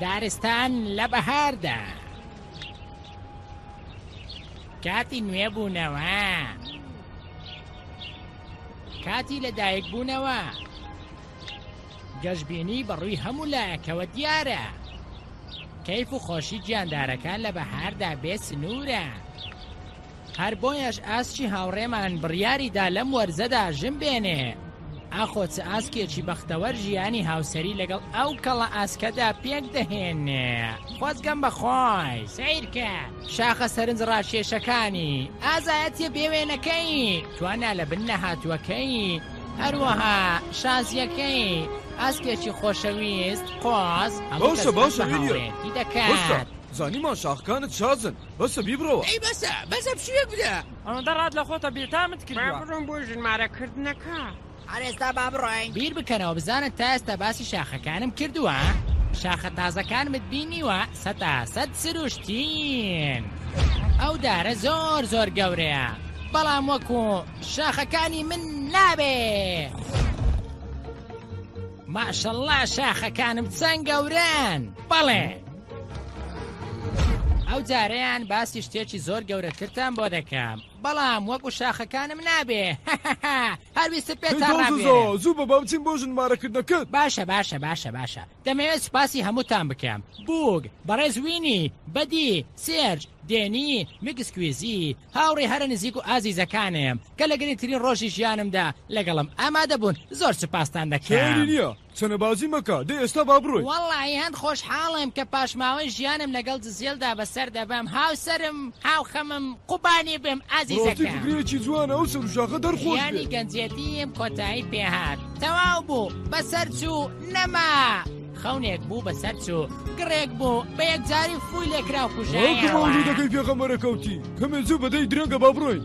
دارستان لە بەهاردا کاتی نوێ بوونەوە کاتی لەدایک بوونەوە گەشببینی بەڕووی هەموو لایەکەوە دیارە کەیف و خۆشی گیاندارەکان لە بەهاردا بێ سنوورە. هەر بۆیەش ئاسکی هاوڕێمان بڕیاری دا لەم وەرزەدا ژن بێنێ. ئاخۆ چ ئاسکێکی بەختەوەر ژیانی هاوسەری لەگەڵ ئەو کەڵە ئاسکەدا پێک دەهێنێ؟ خۆزگەم بە خۆی، سەیرکە! شاخە سەرنج ڕاکێشەکانی، ئازایەتییە بێ وێنەکەی، توانا لە بن نەهاتووەکەی، هەروەها شازییەکەی، ئاسکێکی خۆشەویست، قۆز، هەموو کەس هەست بە هاوڕێیەتی دەکات. باشە، باشە، ئێلیۆت، باشە، زانیمان شاخەکانت شازن. بەسە بیبڕەوە. ئەی بەسە بەسە پشویەک بدە. ئەوەندە ڕات لە خۆتە بێتامت کردووە. با بڕۆم بۆ ژنمارە کردنەکە. هەر ئێستا با بڕۆین. بیر بکەنەوە بزانە تا ئێستا باسی شاخەکانم کردووە؟ شاخە تازەکانمت بینیوە؟ سەتا سەت سروشتین. ئەو دارە زۆر زۆر گەورەیە بەڵام وەکو شاخەکانی من نابێ. ماشەڵا شاخەکانم چەند گەورەن بەڵێ. ئەو جارەیان باسی شتێکی زۆر گەورەترتان بۆ دەکەم بەڵام وەکو شاخەکانم نابێ هەرویستە پێ زوو بە بابچین بۆ ژنمارەکردنەکەت باشە باشە باشە باشە دەمەوێت سپاسی هەمووتان بکەم بووگ بەڕێز وینی بەدی سێرج دێنی میکسکویزی هاوڕێ هەرە نزیک و ئازیزەکانم کە لە گرنگترین ڕۆژی ژیانمدا لەگەڵم ئامادەبوون زۆر سپاستان دەکەم چەنەبازی مەکە دەی ئێستا با بڕۆین. وەڵا هەند خۆشحاڵم کە پاشماوەی ژیانم لەگەڵ جزیەلدا بەسەر دەبەم هاوسەرم هاوخەمم قوبانی بم ئازیزەکەم. بەڕاستی فکرەیەکی جوانە ئەو سەروشاخە دەر خۆش بێ. ژیانی گەنجێتیم کۆتایی پێهات تەواو بوو بەسەر چوو نەما خەونێک بوو بەسەر چوو گڕێک بوو بە یەکجاری فووی لێکرا و کوژایەوە. وەڵکو مەولودەکەی پێغەمبەرە کەوتی. کەمێ جوو بە دەی درەنگە با بڕۆین.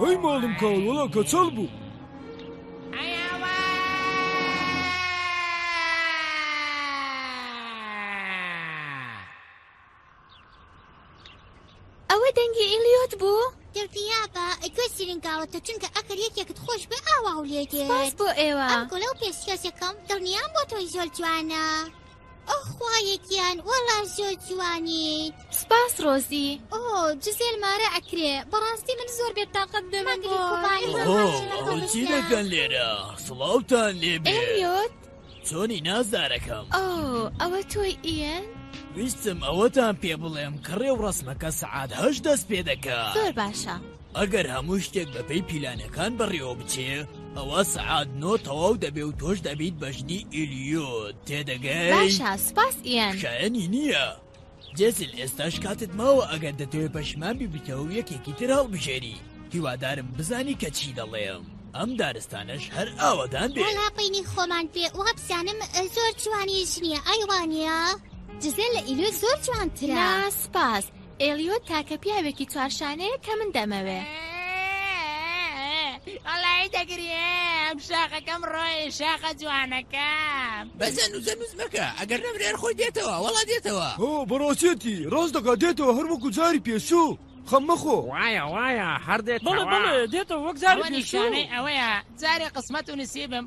هەی ماڵم کاڵ وەڵا کەچەڵ بوو ئەوە دەنگی ئیلیۆت بوو دەوتیابە گوێ سرینگاوەتە چونکە ئەگەر یەکێکت خۆش بێ ئاواو لێ دێت بۆ ئێوە ئەم گوڵە و پێسیۆسەکەم دڵنیام بۆ تۆی زۆر جوانە. ئۆخ خوایە گیان وەڵا زۆر جوانیت. سپاس ڕۆزی. ئۆ جزێل مارە ئەکرێ بەڕاستی من زۆر بێ تاقەت بێ مەگری قوبانی مەگری قوبانی. ئۆ ئەوە چی دەکەن لێرە سڵاوتان لێبێ. ئێلیۆت. چۆنی نازدارەکەم. ئۆ ئەوە تۆی ئیەن. ویستم ئەوەتان پێ بڵێم کە ڕێوڕەسمەکە سەعات هەشت دەست پێ دەکات. زۆر باشە. ئەگەر هەموو شتێک بەپێی پیلانەکان بەڕێوە بچێ ئەوە سەعات نۆ تەواو دەبێ و تۆش دەبیت بەژنی ئیلیۆت تێدەگەی باشە سپاس ئیان شایەنی نییە جێزل ئێستاش کاتت ماوە ئەگەر دەتەوێ پەشمان ببیتەوە و یەکێکی تر هەڵبژێری هیوادارم بزانی کە چی دەڵێم ئەم دارستانەش هەر ئاوەدان بێ لاپینی خۆمان پێ وابزانم زۆر جوانی ژنیە ئەیوانە جزێ لە ئیلو زۆر جوانترە سپاس ئێلیۆت تاکە پیاوێکی چوار شانەیە کە من دەمەوێ. ئەڵی دەگرێم شاخەکەم ڕۆی شاخە جوانەکە بەزەن و زەنوز مەکە ئەگەر نەمرێر خۆی دێتەوە وەڵا دێتەوە هۆ بەڕاستێتی ڕاست دەکات دێتەوە هەر وەکو جاری پێشوو خەم مەخۆ وایە وایە هەر دێتەوە دێتەوە وەک جاری پێشوو ئەوەیە جارێ قسمەت و نسیبم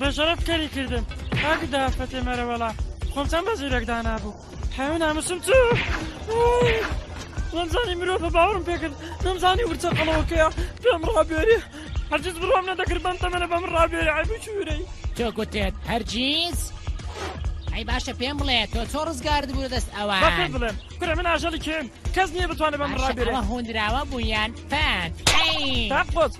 بەشەڕەف کەری کردم کاک داف فەتێ مەرەوەڵا خۆمتان بە زیرەک دانابوو حەیو ناموسم چوو وەمزانی مرۆڤە باوەڕم پێکرد نەمزانی ورچە قەڵەوەکەیە پێم ڕابێری هەرگیز بڕۆم نەدەکرد بەم تەمەنە بەم ڕابێری عیب و چوورەی تۆ گوتت هەرگیز ئەی باشە پێم بڵێ تۆ تۆ ڕزگارت بوو لە دەست ئەوان با پێت بڵێم کورە من ئاژەڵی کێم کەس نییە بتوانێت بەم باشە ڕابێری ئەوە هۆندراوە بوویان پەت ئەی تاقۆت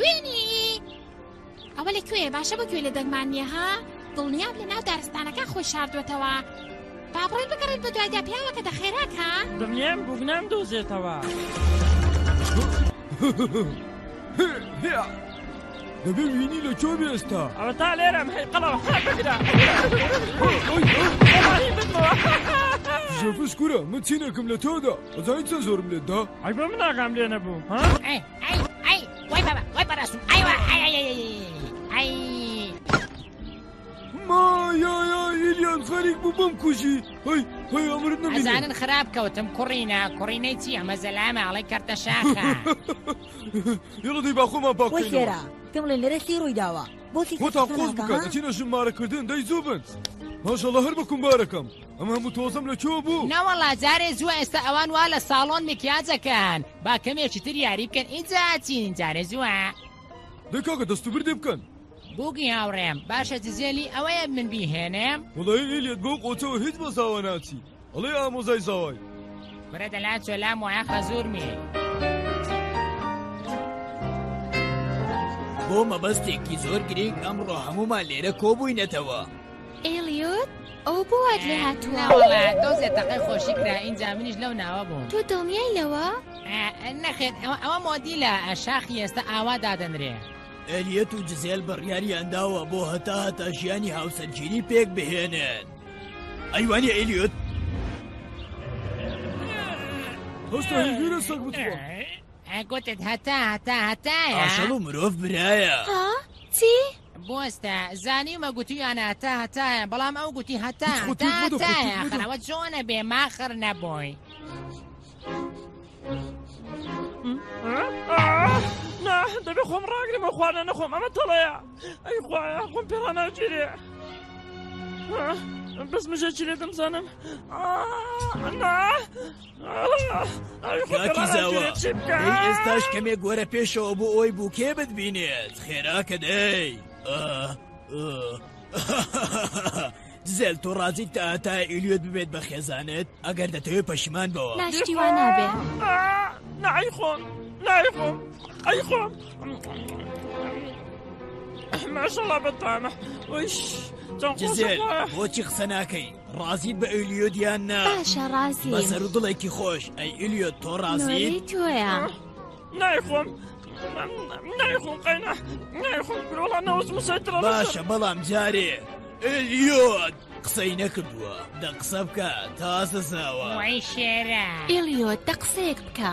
وێنی ئەوە لە کوێ باشە بە کوێ لە دەنگمان نییە ها دڵنیاب لە ناو دارستانەکە خۆی شاردوێتەوە با بڕۆین بگەڕێت بە دوایدا پیاوەکە دەخێراک ها دڵنیام بوگنام دۆزێتەوە دەبێ وینی لە چۆ بێستا ئەوە تا لێرەم هەی قەڵەوە بگرە ژێفش کورە من چینێکم لە تۆدا ئەزای چە زۆرم لێدا ئەی بۆ مناغام لێ نەبوو ها؟ ئەی ئەی وای بابا وای پەڕاستوم ئای وا ئای ئای ئای ئای ئای مایایا ئیلیان خەریک بوو بم کوژی هەی هەی ئەمرت نەبینێ ئەزانن خراپ کەوتم کوڕینە کوڕینەی چی ئەمە زەلامە ئەڵێ کەرتە شاخە یەڵە دەی با خۆمان پاک وەی خێرا بکەینەوە پێم بڵێن لێرە چی ڕووی داوە بۆ چی خۆتان خۆش بکەن دەچینە ژمارەکردن دەی زوو بن ماشەڵڵا هەر بە کومبارەکەم ئەم هەموو تۆزم لە کوێ بوو؟ نەوەڵا جارێ زووە ئێستا ئەوان وا لە ساڵۆن میکیاجەکەن با کەمێکی تر یاری بکەن ئینجا ئەچین جارێ زووە دەی کاکە دەست و بردێ بکەن بوگی هاوڕێم باشە جزێلی ئەوەیە من بیهێنێم وڵی ئیلیت بەو قۆچەوە هیچ بە زاوا ناچی ئەڵێ ئامۆزای زاوای برە دەلا چۆلام وایە خەزور می بۆ مەبەستێکی زۆر گرنگ ئەمڕۆ هەمومان لێرە کۆبووینەتەوە ئێلیۆت ئەوە بۆ وات لێ هاتووە ناوەڵا دۆزێ تەقەی خۆشی کرا ئینجا منیش لەو ناوە بووم تۆ دڵنیای لەوە نەخێت ئەوە مۆدیلە شاخی ئێستا ئاوا دادەنرێ ئەلیەت و جزێل بڕیاریان داوە بۆ هەتا هەتا ژیانی هاوسەرگیری پێک بهێنێت ئەیوانی ئەلیوت هەستە هەیگیرە سەگ بتوە گوتت هەتا هەتا هەتایە ئاژەڵ و مرۆڤ برایە ها چی؟ بۆستە زانیمە گوتویانە هەتا هەتایە بەڵام ئەو گوتی هەتا هەتا خۆتێک مەدە، خۆتێک هەتایە مەدە. خەرەوە جۆنە بێ ماخر نەبووی نا دەبێ خۆم ڕاگرم و خوانە نەخۆم ئەمە تەڵەیە ئەی خوایە خۆم پێڕا ناگیرێ آه، بەس مژە چی لێ دەمزانم آه، نا کاکی زاوا دەی ئێستاش کەمێک گۆرە پێشەوە بۆ ئەوی بووکێ بتبینێت خێراکە دەی زێل تۆ ڕازی تا تا ئیلیۆت ببێت بە خێزانێت ئەگەر دەتەوێت پەشیمان بەوە ناشتیوا نابێ نعی خۆم نای خۆم ئەی خۆم ماشەڵا بەتامە وش بۆچی قسە ناکەی ڕازیت بە ئیلیۆد یان نا باشە ڕازیم بە سەر و دڵێکی خۆش ئەی ئیلیۆد تۆ ڕازی نۆرەی تۆیە نایخۆم نایخۆم قەینا نایخۆم گرۆڵە نەوز مسەترە باشە بەڵام جارێ ئلیۆت قسەی نەکردووە دە قسە بکە تازە زاوە وای شێرە ئیلیۆت دە قسەیەک بکە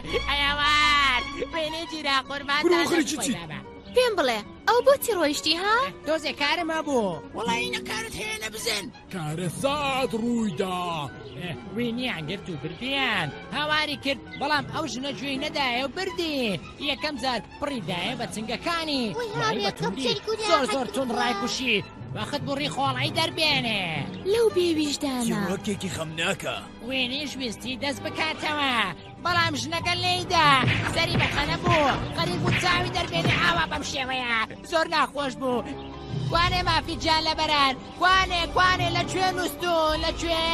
حەیاوان وێنەی جیرا قوربان برۆ خەریکی چی؟ پێم بڵێ ئەو بۆچی ڕۆیشتی ها؟ تۆزێ کارما بوو وڵی نەکارت هەیە نە بزن کارە سات ڕوویدا وینیان گرت و بردیان هاواری کرد بەڵام ئەو ژنە گوێی نەدایە و بردی یەکەم جار پڕیدایە بە چنگەکانی زۆر زۆر تون ڕایکوشی وەخت بڕی خۆڵی دەربێنێ لەو بێویژدانەکێکی خەمناکە وێنیش ویستی دەست بکاتەوە بەڵام ژنەکە لێیدا سەری بە تەنە بوو قەریب و چاوی دەربێنێ ئاوا بەم شێوەیە زۆر ناخۆش بوو کوانێ مافی جا لە بەران کوانێ کوانێ لە کوێ نووست و لە کوێ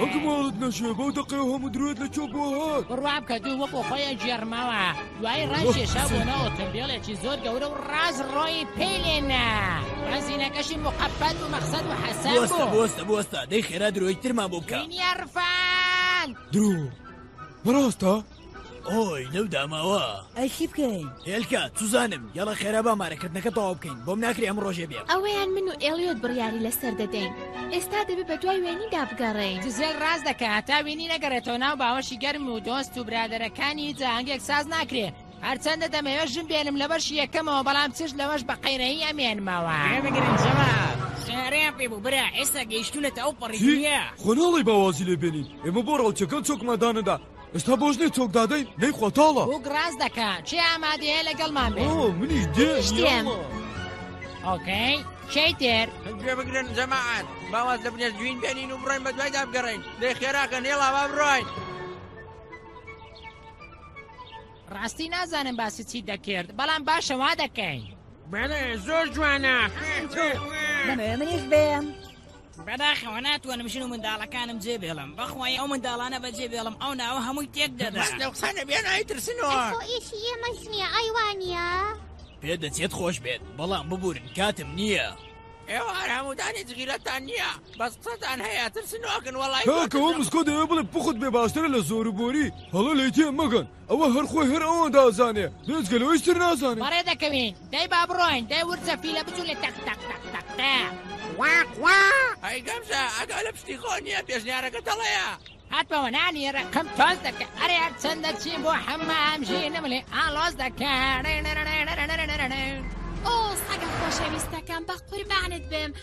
ئەگماڵت نەشێ بەو دەقێ هەموو درێت لە چۆ بۆ هات بڕوام کە دوو وەکو خۆیان گێڕمەوە دوایی ڕایکێشا بۆ ناو ئۆتۆمبیلێکی زۆر گەورە و ڕاز ڕۆی پێی لێنا ڕازینەکەشی مخەفەت و مەخسەد و حەسەن بۆستە بوو بۆستە بۆستە دەی خێرا درۆی ترمان بۆ بکە دنیا ڕفان درو بەڕاستە ئۆی لەو داماوە ئەی چی بکەین هێلکە سوزانم یاڵە خێرا با مارەکردنەکە تەواو بکەین بۆم ناکرێ ئەم ڕۆژێ بێ ئەوەیان من و ئێلیۆت بڕیاری لەسەر دەدەین ئێستا دەبێت بە دوای وێنیدا بگەڕێین دزێل ڕاست دەکە هەتا وێنی نەگەڕێتەوە ناو باوەشی گەرم و دۆست و برادەرەکانی هیچ ئاهەنگێک ساز ناکرێ هەرچەندە دەمەوێ ژن بێنم لە بەشی یەکەمەوە بەڵام چش لەوەش بە قەیرەیی ئەمێنمەوە شارەیان پێ بوو برا ئێستا گەیشتونەتە ئەو پەڕی دنیا خۆ ناڵێی باوازی لێ بێنین ئێمە بۆ ڕاوچەکان چۆکمان دانەدا ئێستا بۆش نێ چۆک دادەین نەی خۆتاڵە بووک ڕاست دەکە چێ ئامادەیە لەگەڵمان بێ منیش دێشتێن ئۆکەی شەی تێر گوێ بگرن جەماعات باواز لە بنێر جوین بێنین و بڕێن بە دوایدا بگەڕین دەی خێراکە نێڵاوا بڕۆین ڕاستی نازانم باسی چی دەکرد بەڵام باشەوا دەکەین بەێ زۆر جوانە منیش بێم. بەداخەوە ناتوانم ژن و منداڵەکانم جێ بێڵم بەخوای ئەو منداڵانە بە جێ بێڵم ئەو ناوە هەمووی تێک دەدا بەس لەو قسانە بێن ئایترسنەوە ئیشی ئێمەش نییە ئایوانە پێ دەچێت خۆش بێت بەڵام ببورن کاتم نییە. ئێوە ئارامودانی جگیرەتان نییە بەس قسەتان هەیە ترسنۆکن وڵی کاکەوە مسکۆ دەوێ بڵێ پخت بێ باشترە لە زۆر و بۆری هەڵە لەیتێ مەگەن ئەوە هەر خۆی هەر ئەوەندە ئەزانێ بێجگە لەوە هیچ تر نازانێ بەڕێ دەکەوین دەی با بڕۆین دەی ورچە فیلە بچوونە تەق تەق تەق تەق تەق کوا کوا ئەی گەمژە ئەگا لە پشتی خۆ نییە پێشنیارەکە تەڵەیە هاتمەوە نانی ڕقم تۆز دەکە ئەرێ هەر چەندە چی بۆ حەمام ژینم لێ ئاڵۆز دەکە ئۆ سەگە خۆشەویستەکەم بە قوربانت بم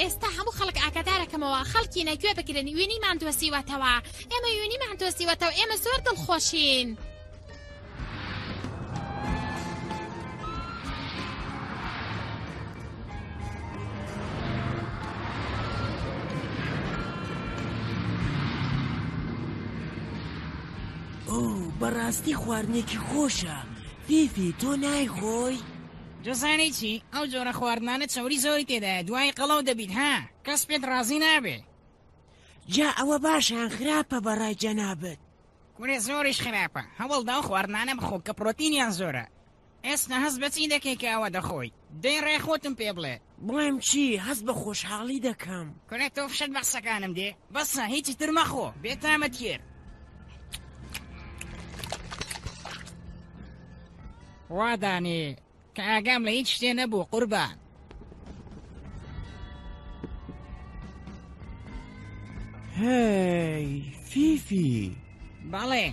ئێستا هەموو خەڵک ئاگادارەکەمەوە خەڵکینە گوێ بگرن وینیمان دۆزیوەتەوە ئێمە یونیمان دۆزیوەتەوە ئێمە زۆر دڵخۆشین. بەڕاستی خواردنێکی خۆشە فیفی تۆ نایخۆی؟ تۆ زانی چی ئەو جۆرە خواردنانە چەوری زۆری تێدایە دوای قەڵەو دەبیت ها کەس پێت ڕازی نابێ جا ئەوە باشیان خراپە بەڕای جەنابت کورێ زۆریش خراپە هەوڵدا و خواردنانە بخۆ کە پرۆتینیان زۆرە ئێستا هەز بەچی دەکەی کە ئەوە دەخۆی دەی ڕێ خۆتم پێ بڵێ بڵێم چی هەز بە خۆشحاڵی دەکەم کورێ تۆ فشت بە قسەکانم دێ بەسە هیچی تر مەخۆ بێتامە تێر وا دانێ کە ئاگام لە هیچ شتێ نەبوو قوربان هەی فیفی بەڵێ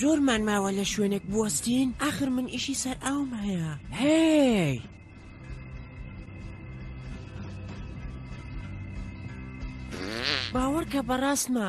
زۆرمان ماوە لە شوێنێک بوەستین ئاخر من ئیشی سەر ئاوم هەیە هەی باوەڕکە بەڕاستمە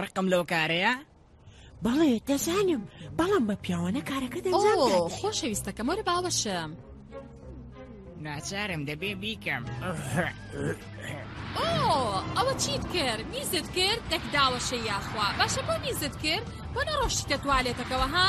ڕقم لەو کارەیە؟ بەڵێ دەزانم بەڵام بە پیاوانە کارەکە دەزان خۆشەویستەکەم وەرە باوەشم ناچارم دەبێ بیکەم ئەوە چیت کرد میزت کرد دەکداوەشە یاخوا باشە بۆ میزت کرد بۆ نەڕۆشتە توالێتەکەەوە ها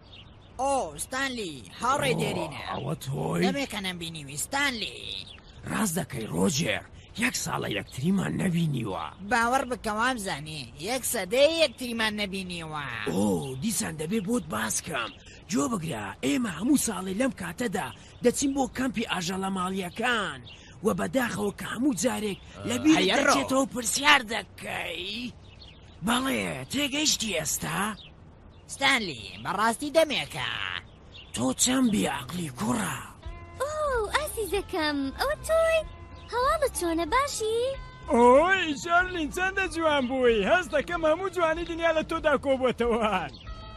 ئۆ ستانلی هاوڕێ دێرینە ئەوە تۆی دەمێ کە نەمبینیوی ستانلی ڕاست دەکەی ڕۆژێر یەک ساڵە یەکتریمان نەبینیوە باوەڕ بکەوام زانێ یەک سەدەی یەکتریمان نەبینیوە ئۆ دیسان دەبێ بۆت باسکەم جۆ بگرە ئێمە هەموو ساڵی لەم کاتەدا دەچین بۆ کەمپی ئاژەڵە ماڵیەکان و بەداخەوە کە هەموو جارێک لە بیرێتەوە پرسیار دەکەی بەڵێ تێگەیشتی ئێستا؟ ستانلی بەڕاستی دەمێکە تۆ چەند بێ عقلی کوڕە ئۆو ئازیزەکەم ئەوە تۆی هەواڵە چۆنە باشی؟ ئۆی شەرلین چەندە جوان بووی هەست دەکەم هەموو جوانی دنیا لە تۆدا کۆبووەتەوە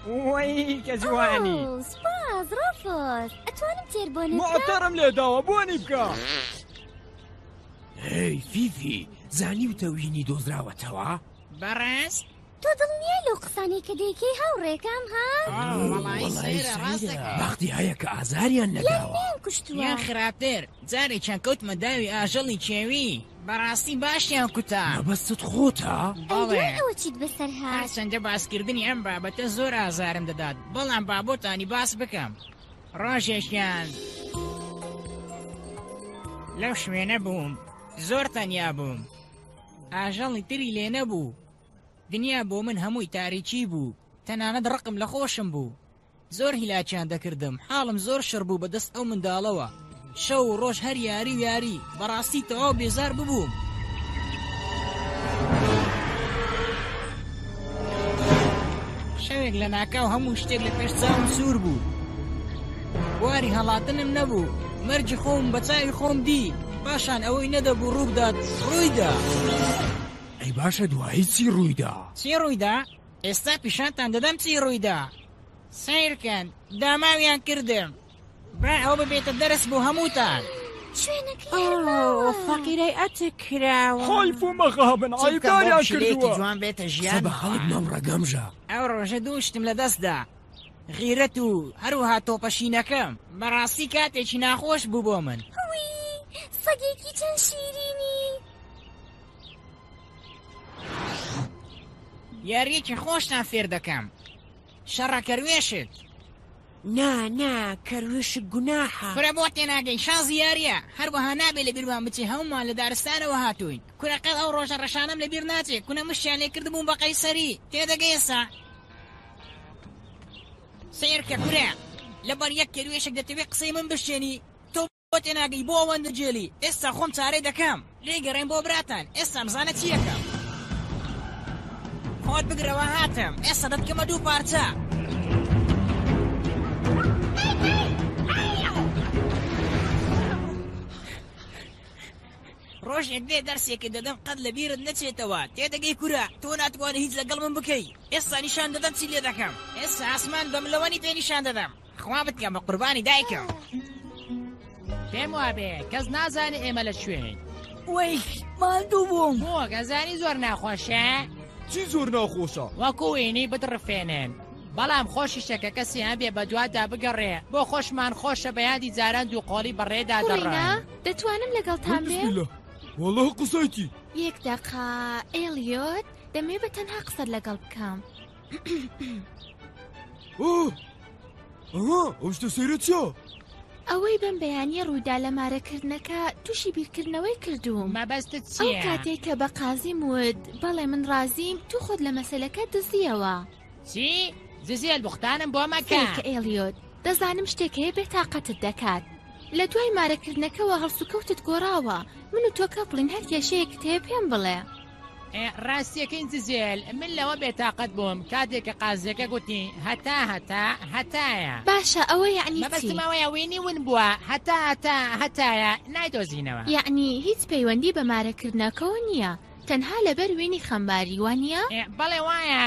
وی کە جوانی ئۆو، سپاس ڕۆفۆس ئەتوانم تێر بۆ نەبکە مۆتەرم لێداوە بۆنی بکە هەی فیفی زانی و تەوینی دۆزراوەتەوە؟ بەڕێز؟ تۆ دڵنیای لەو قسانەی کە دەیکەی هاوڕێکەم ها؟ وەڵایی سەیرە ڕاست دەکات بەختی هەیە کە ئازاریان نەداوە یان کوشتووە یان خراپتر جارێکیان کەوتمە داوی ئاژەڵی کێوی بەڕاستی باشیان کوتا مەبەستت خۆتە؟ بەڵێ ئەوە چیت بەسەر هات؟ هەرچەندە باسکردنی ئەم بابەتە زۆر ئازارم دەدات بەڵام با بۆتانی باس بکەم ڕۆژێکیان لەو شوێنە بووم زۆر تەنیا بووم ئاژەڵی تری لێ نەبوو دنیا بۆ من هەمووی تاریکی بوو تەنانەت ڕقم لە خۆشم بوو زۆر هیلاکیان دەکردم حاڵم زۆر شڕ بوو بەدەست ئەو منداڵەوە شەو و ڕۆژ هەر یاری و یاری بەڕاستی تەواو بێزار ببووم شەوێک لە ناکاو هەموو شتێک لە پێش چاوم سوور بوو بواری هەڵاتنم نەبوو مەرگی خۆم بە چاوی خۆم دی پاشان ئەوەی نەدەبوو ڕووبدات ڕوویدا ئەی باشە دوایی چی ڕوویدا چی ڕوویدا ئێستا پیشانتان دەدەم چی ڕوویدا سیرکەن داماویان کردم با ئەو ببێتە دەرس بۆ هەمووتان فەقیرەی ئەتک کراوە خۆی بوومە غابن ئایداریان کردووە جوان بێتە ژیان بە خەڵک نەم ڕەگەمژە ئەو ڕۆژە دوو شتم لە دەستدا غیرەت و هەروەها تۆپە شینەکەم بەڕاستی کاتێکی ناخۆش بوو بۆ من سەگێکی چەند شیرینی یاریەکی خۆشتان فێر دەکەم شەڕە کەروێشت نا نا کەروش گوناحە کورە بۆ تێناگەی شازی یاریە هەروەها نابێ لە بیرمان بچی هەمومان لە دارستانەوە هاتوین کورەکەت ئەو ڕۆژە ڕەشانم لە بیر ناچێ کونە مشیان لێ کردبووم بە قەیسەری تێدەگەیسا سیرکە کورە لەبەر یەک کێروێشک دەتەوێت قسەی من بشێنی تۆ بۆ تێناگەی بۆ ئەوەندە جێلی ئێستا خۆم چارەی دەکەم لێگەڕێن بۆ براتان ئێستا بزانە چی یەکەم خۆت بگرەوە هاتم ئێستا دەتکەمە دوو پارچە ڕۆژێک دێ دەرسێکت دەدەم قەت لە بیرت نەچێتەوە تێدەگەی کورە تۆ ناتوانی هیچ لەگەڵ من بکەی ئێستا نیشان دەدەم چی لێ دەکەم ئێستا ئاسمان بە ملەوەنی پێ نیشان دەدەم خوا بتکەم بە قوربانی دایکم پێم وابێ کەس نازانێ ئێمە لە کوێین وەی ماندوو بووم بۆ گەزانی زۆر ناخۆشە چی زۆر ناخۆشە وەکو وینی بدڕفێنێن بەڵام خۆشی شەکە کەسی هەبێ بە دوادا بگەڕێ بۆ خۆشمان خۆشە بە یادی جاران دوو قۆڵی بەڕێدا دەڕۆین. کوڕینە دەتوانم لەگەڵتان بێ؟ وەڵە قسەکی یەک دەقا ئێلیۆت دەمێ بە تەنها قسەر لەگەڵ بکەم ئەوە ئەو شتە سەیرە چۆ؟ ئەوەی بەم بەیانە ڕوودا لە مارەکردنەکە تووشی بیرکردنەوەی کردووم مەبەستت چی کاتێک کە بە قازیم وت بەڵێ من ڕازیم تو خۆت لە مەسلەکە دزیەوە. چی؟ زیزیل بوختانم بۆ مەکە. کەیکە ئێلیۆت، دەزانم شتێک هەیە بێتاقەتت دەکات. لە دوای مارەکردنەکەوە هەڵسوکەوتت گۆڕاوە. من و تۆ کەپڵین هەر کێشەیەکت هەیە پێم بڵێ. ڕاستیەکەی زیزیل، من لەوە بێتاقەت بووم کاتێک کە قازیەکە گوتی هەتا هەتا هەتایە. باشە ئەوە یەعنی چی؟ مەبەستم ئەوەیە وینی ون بووە هەتا هەتا هەتایە نایدۆزینەوە. یەعنی هیچ پەیوەندی بە مارەکردنەکەوە نییە. تەنها لەبەر وینی خەمباری وانیە؟ بەڵێ وایە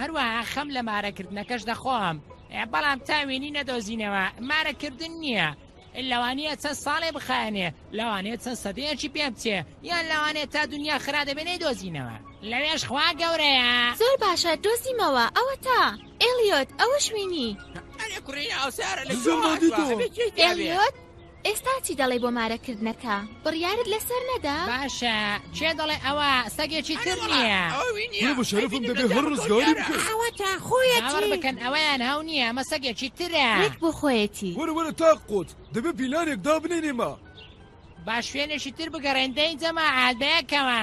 هەروەها خەم لە مارەکردنەکەش دەخۆم بەڵام تا وێنی نەدۆزینەوە مارەکردن نییە لەوانەیە چەند ساڵێ بخایەنێ لەوانێت چەند سەدەیەکی پێ بچێ یان لەوانێت تا دنیا خرا دەبێنەی دۆزینەوە لەوێش خوا گەورەیە زۆر باشە دۆزیمەوە ئەوە تا ئێلیۆت ئەوە شوێنی ئەلێ کوڕی ئاوسارە لە ئێلیۆت ئێستا چی دەڵێی بۆ مارە کردنەکە؟ بڕیارت لەسەر نەدا؟ باشە کێ دەڵێ ئەوە سەگێکی تر نیە؟ کورە بە شەرەفم دەبێ هەر ڕزگاری بکەن. ئەوەتا خۆیەتی. باوەڕ بکەن ئەوەیان هەو نیە ئەمە سەگێکی ترە. ڕێک بۆ خۆیەتی. وەرە وەرە تاق قوت دەبێ پیلانێک دابنێین ئێمە. با شوێنێکی تر بگەڕێین دەی جەماعەت بەیەکەوە.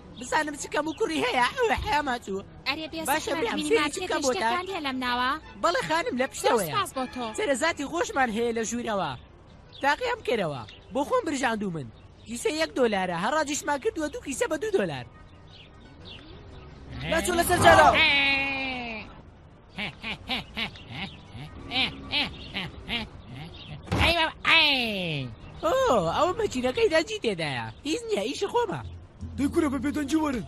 بزانم چ کەم و کوڕی هەیە ئەوە حەما چوو ئەرێ بێ باشە برام فێرێکی بکەم بۆ تان هەیە لەم ناوە بەڵێ خانم لە پشتەوەیە سپاس بۆ تۆ سەرەزاتی خۆشمان هەیە لە ژوورەوە تاقیان بکەرەوە بۆ خۆم برژاندوو من کیسە یەک دۆلارە هەڕاجیشمان کردووە دوو کیسە بە دوو دۆلار ناچوو لەسەر جاراو ئەوە مەچینەکەی داجی تێدایە هیچ نییە ئیشە خۆمە دەی کورە بە بێدەنجی وەرن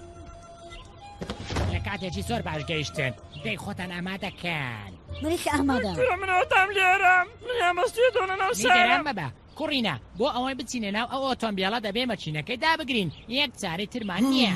لە کاتێکی زۆر باش گەیشتن دەی خۆتان ئامادەکەن منیش ئامادە منەوەتام لێرەم منیان بەستێ دۆنە ناو سارم بەبە کوڕینە بۆ ئەوەی بچینە ناو ئەو ئۆتۆمبیلە دەبێ مەچینەکەی دابگرین یەک چارەی ترمان نییە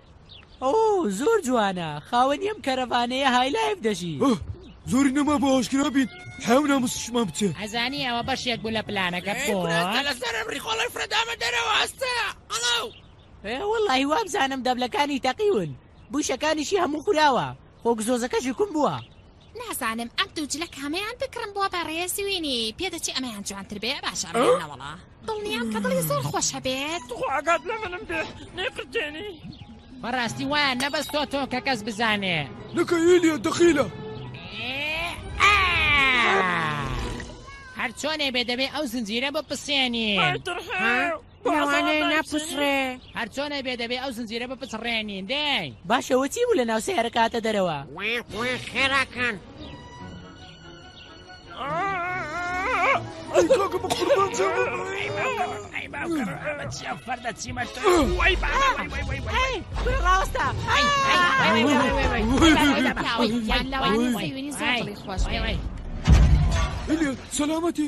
ئۆو زۆر جوانە خاوەنی ئەم کەرەڤانەیە های لایف دەژی. زۆری نەما بۆ ئاشکرا بین حەو ناموسشمان بچێ ئەزانی ئەوە بەشێک بوو لە پلانەکە ئەی بۆ برا کە لەسەر ئەم ڕیخۆڵەی فرەدامە دەرەوە ئەستە ئەڵاو ئێ وەڵڵاهی وابزانم دەبلەکانی تەقیون بوشەکانیشی هەموو خوراوە خۆ گزۆزەکەشی کون بووە نازانم ئەم دوو جلە کامەیان بکڕم بووە بە ڕێزوینی پێدەچی ئەمەیان جوانتر بێ باشە ڕێنەوەڵا دڵنیام کە دڵی زۆر خۆش هەبێت خۆگات لە منم بێ نێقرتێنی بەڕاستی وایە نەبەست تۆ تۆ کە کەس بزانێ لەکە ئیلیە دەخیلە هەر چۆنێ بێ دەبێ ئەو زنجیرە بە پسێنی لەوانەیە نەپچڕێ هەرچۆنێ بێ دەبێ ئەو زنجیرە بپچڕێنین دەی باشەوە چی بوو لە ناو سیارەکە هاتە دەرەوە خێراکان فەردە چیمە ڕاستە سەلامەتی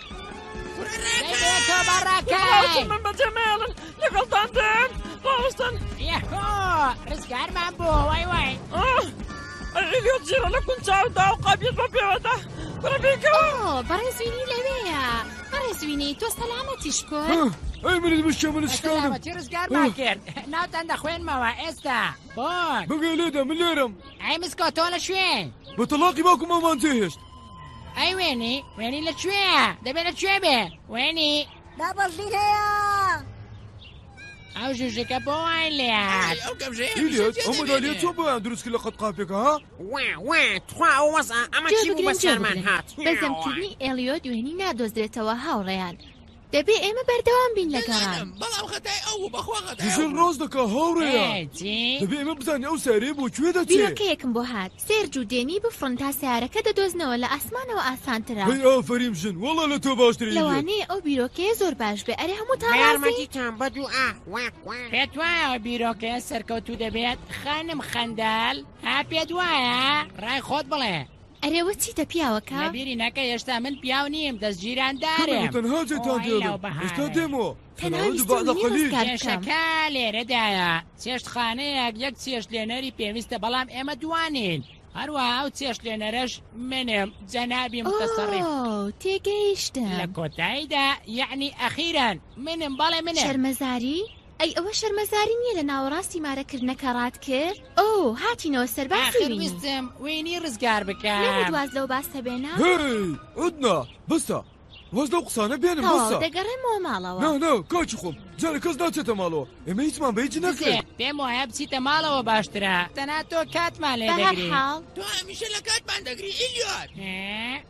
ڕزگارمان بۆ وای وای جیرە لە کون چاودا و قابیت بە پێوەدا بەڕێزوینی لەوەیە بەڕێزوینی تۆ سەلامەتیش کۆ ئەی منت بشە من شکانم ڕزگارمان کرد ناوتان دەخوێنمەوە ئێستا بۆ بگەی لێدە من لێرم ئەی مسکۆ تۆ لە شوێن بە تەڵاقی باوکم ئەومان جێهێشت ئەی وێنی وێنی لە کوێە دەبێت لە کوێ بێ وێنی دابەشین هەیە ئەو ژوژەکە بۆ وای لێات ئەو گەمژەیە ئەو هیچ مدالیە مدالیە تۆ بۆیان دروست کرد لە قەت قاپێکە ها وا وا تخوا ئەو وەزە ئەمە چی بوو بە سەرمان هات بەزەمکردنی ئێلیۆ دوێنی نادۆزرێتەوە هاوڕێیان دەبێ ئێمە بەردەوام بین لە گەڕان. دەزانم، بەڵام خەتای ئەو بوو، بەخوا خەتای ئەو دژە بوو. ڕاست دەکا هاوڕێیان. ئێ چی؟ دەبێ ئێمە بزانین ئەو سەیارەیە بۆ کوێ دەچێ. بیرۆکەیەکم بۆ هات، سێرج و دێنی بفڕن تا سەیارەکە دەدۆزنەوە لە ئاسمانەوە ئاسانترە. هەی ئافەریم ژن، وەڵا لە تۆ باشتر ئیلیت. لەوانەیە ئەو بیرۆکەیە زۆر باش بێ، ئەرێ هەمووتان بە ڕازین؟ یارمەتی کەم بە دوو ئا وا وا. پێت وایە ئەو بیرۆکەیە سەرکەوتوو دەبێت خانم خەندەل؟ ها پێت وایە؟ ڕای خۆت بڵێ. ئەرێ وە چیتە پیاوەکە. نەبیری نەکە هێشتا من پیاو نیم دەستگیراندارم. کەمێک تەنها جێتان ئەوە ئیلا و دێنم هێشتا بەهارە. دێمەوە تەنها سنوورە ویستم بعد قلیل. نیوەستکات بکەم. کێشەکە لێرەدایە چێشتخانەیەک یەک چێشتلێنەری پێویستە بەڵام ئێمە دوانین هەروەها ئەو چێشتلێنەرەش منم جەنابی متەسەڕیف ئۆ لە تێگەیشتم کۆتایدا یەعنی ئەخیرەن منم بەڵێ منم. شەرمەزاری؟ ئەی ئەوە شەرمەزاری نیە لە ناوەڕاستی مارە کردنەکە ڕات کرد ئۆو هاتینەوە سەر باسی ئاخر وینی ویستم وینی ڕزگار بکەم نەموت واز لەو باسە بێنە هی عودنا بەسە واز لەو قسانە بێنن تەواو بەسە دەگەڕێمەوە ماڵەوە نا نا کاکی خۆم جارێ کەس ناچێتە ماڵەوە ئێمە هیچمان بە هیچ دزێ نەکرێت پێم وایە بچیتە ماڵەوە باشترە تەنها تۆ کاتمان لێ بە هەر دەگری حاڵ تۆ هەمیشە لە کاتمان دەگری ئیلیۆت ئێ؟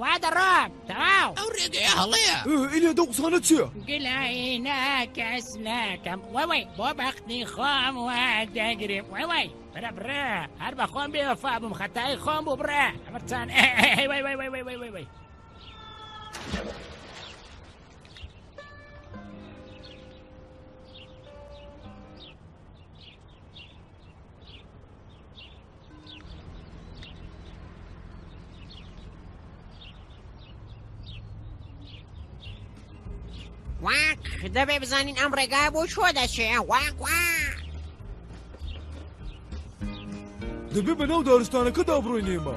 وا دەڕۆم تەواو ئەو ڕێگەیە هەڵەیە ئیلێ دە قسانە چیە گلاینا کەس ناکەم وەوەی بۆ بەختی خۆم وا دەگرێ وەوەی برە برە هەر بە خۆم بێ وەفا بووم خەتای خۆم بوو بڕە ئەمرتان واک دەبێ بزانین ئەم ڕێگا بۆ چۆ دەچێ واک وا دەبێ بە ناو دارستانەکە دابڕۆینێمە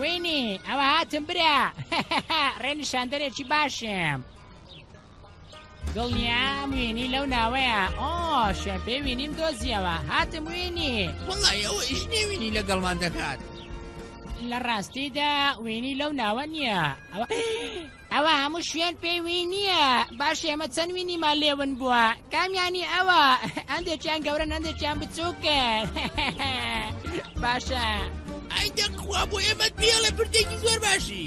وینی ئەوە هاتم برا ڕێنیشاندەرێکی باشم دڵنیام وینی لەو ناوەیە ئۆ شوێن پێ وینیم دۆزیەوە هاتم وینی وڵی ئەوە ئیش نێوینی لەگەڵمان دەکات لە ڕاستیدا وینی لەو ناوە نییە ئەوە ئەوە هەموو شوێن پێی وی نییە باش ئێمە چەند وینیمان لێون بووە کامیانی ئەوە هەندێکیان گەورە هەندێکیان بچووکە باشە ئەی دەخوا بۆ ئێمە پێڵە پردێکی زۆر باشی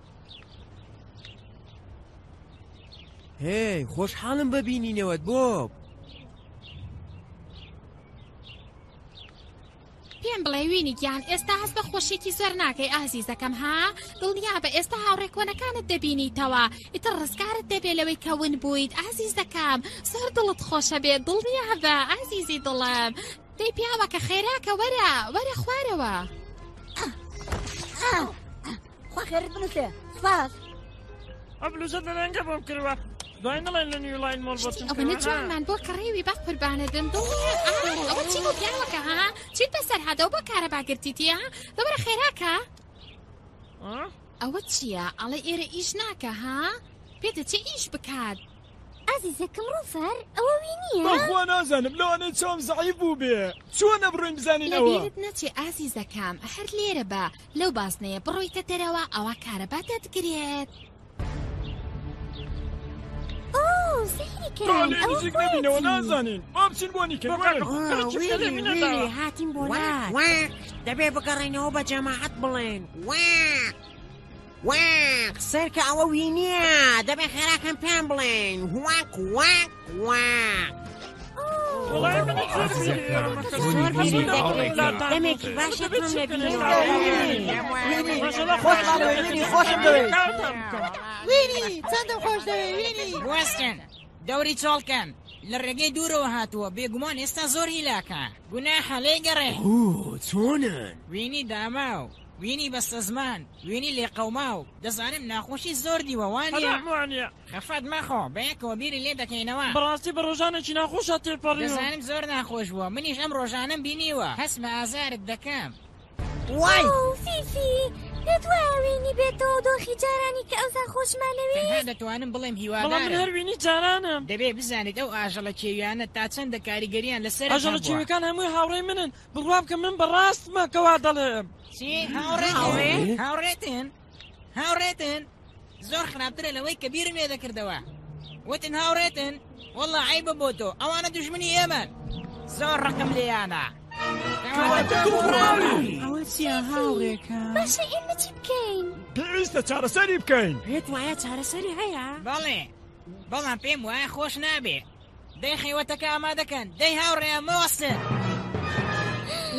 هێ خۆشحاڵم بەبینینەوەت بۆ پێم بڵێ وینی گیان ئێستا هەست بە خۆشێکی زۆر ناکەی ئازیزەکەم ها دڵنیا بە ئێستا هاوڕێکۆنەکانت دەبینیتەوە ئیتر ڕزگارت دەبێ لەوەی کەون بوویت ئازیزەکەم زۆر دڵت خۆشە بێ دڵنیا بە ئازیزی دڵم دەی پیاوەکە خێراکە وەرە وەرە خوارەوە. خوا خێرت بنووسێ سپاس ئەبلوزە دەنانگە بۆم کردوە دوای نڵێن لە نیولاین مۆڵ بۆچم ئەوەنە جوانمان بۆ کڕێوی بە قوربانە دەم دڵ ئەوە چی بۆ پیاوەکە ها چیت بەسەر هادەوە بۆ کارە باگرتیتیە دەبرە خێراکە ئەوە چییە ئەڵێ ئێرە ئیش ناکە ها پێ دەچێ ئیش بکات ئازیزەکەم ڕوفەر ئەوە وی نییە بەخوا نازانم لەوانێ چۆم زەعی بوو بێ چۆنە بڕوین بزانینەوە نەچێ ئازیزەکەم هەر لێرە بە لەو بازنەیە بڕۆیتە دەرەوە ئەوا کارەبا دەتگرێت نەوە نازانین بابچین بۆ هاتیم بۆ دەبێ بگەڕێنەوە بە جەماعەت بڵێن واق سەرکە ئەوە وی نییە دەبێ خێراکەم پێیان بڵێن واق واق دەوری چۆڵکەن لە ڕێگەی دوورەوە هاتووە بێگومان ئێستا زۆر هیلاکە گونا حەلێ گەڕێ چۆنن وینی داما و وینی بەستە زمان وینی لێ قەوما و دەزانم ناخۆشی زۆر دیوەوانە خەفەت مەخۆ بەیەکەوە بیری لێ دەکەینەوە. بەڕاستی بە ڕۆژانێکی ناخۆشا تێپەڕیوم. دەزانم زۆر ناخۆش بووە منیش ئەم ڕۆژانەم بینیوە هەست بە ئازارت دەکەم وای. ئۆو فیفی پێت وایە وینی بێتەوە دۆخی جارانی کە ئەوسا خۆشمان ئەوێ. تەنها دەتوانم بڵێم بەڵام من هەر هیوادارم وینی جارانم. دەبێت بزانیت ئەو ئاژەڵە کێویانە تا چەندە کاریگەریان لەسەرت ئاژەڵە هەبووە. کێویەکان هەمووی هاوڕێی منن بڕوا بکە من بەڕاستمە کە وا دەڵێم. چی هاوڕێتن؟ هاوڕێ؟ هاوڕێتن؟ هاوڕێتن زۆر خراپترە لەوەی کە بیرم لێ دەکردەوە وتن هاوڕێتن وەڵا عیبە بۆ تۆ ئەوانە دژمنی ئێمەن زۆر ڕقم لێیانە ئەوە چیە هاوڕێکە باشە ئێمە چی بکەین پێویستە چارەسەری بکەین پێت وایە چارەسەری هەیە بەڵێ بەڵام پێم وایە خۆش نابێ دەی خێوەتەکە ئامادەکەن دەی هاوڕێ مۆسن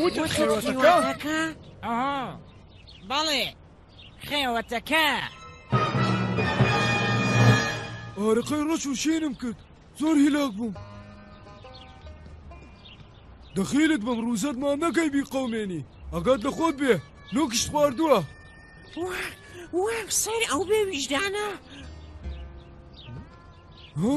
وتە خێوەتەکە ئەها بەڵێ، خێوەتەکە. ئارەقەی ڕەش و شینم کرد زۆر هیلاک بووم دەخیلت بەم ڕوزەت ما نەکەی بی قومێنی ئەگەت لە خۆت بێ لۆکشت خواردووە وەک سەر ئەو بێویژدانە ها؟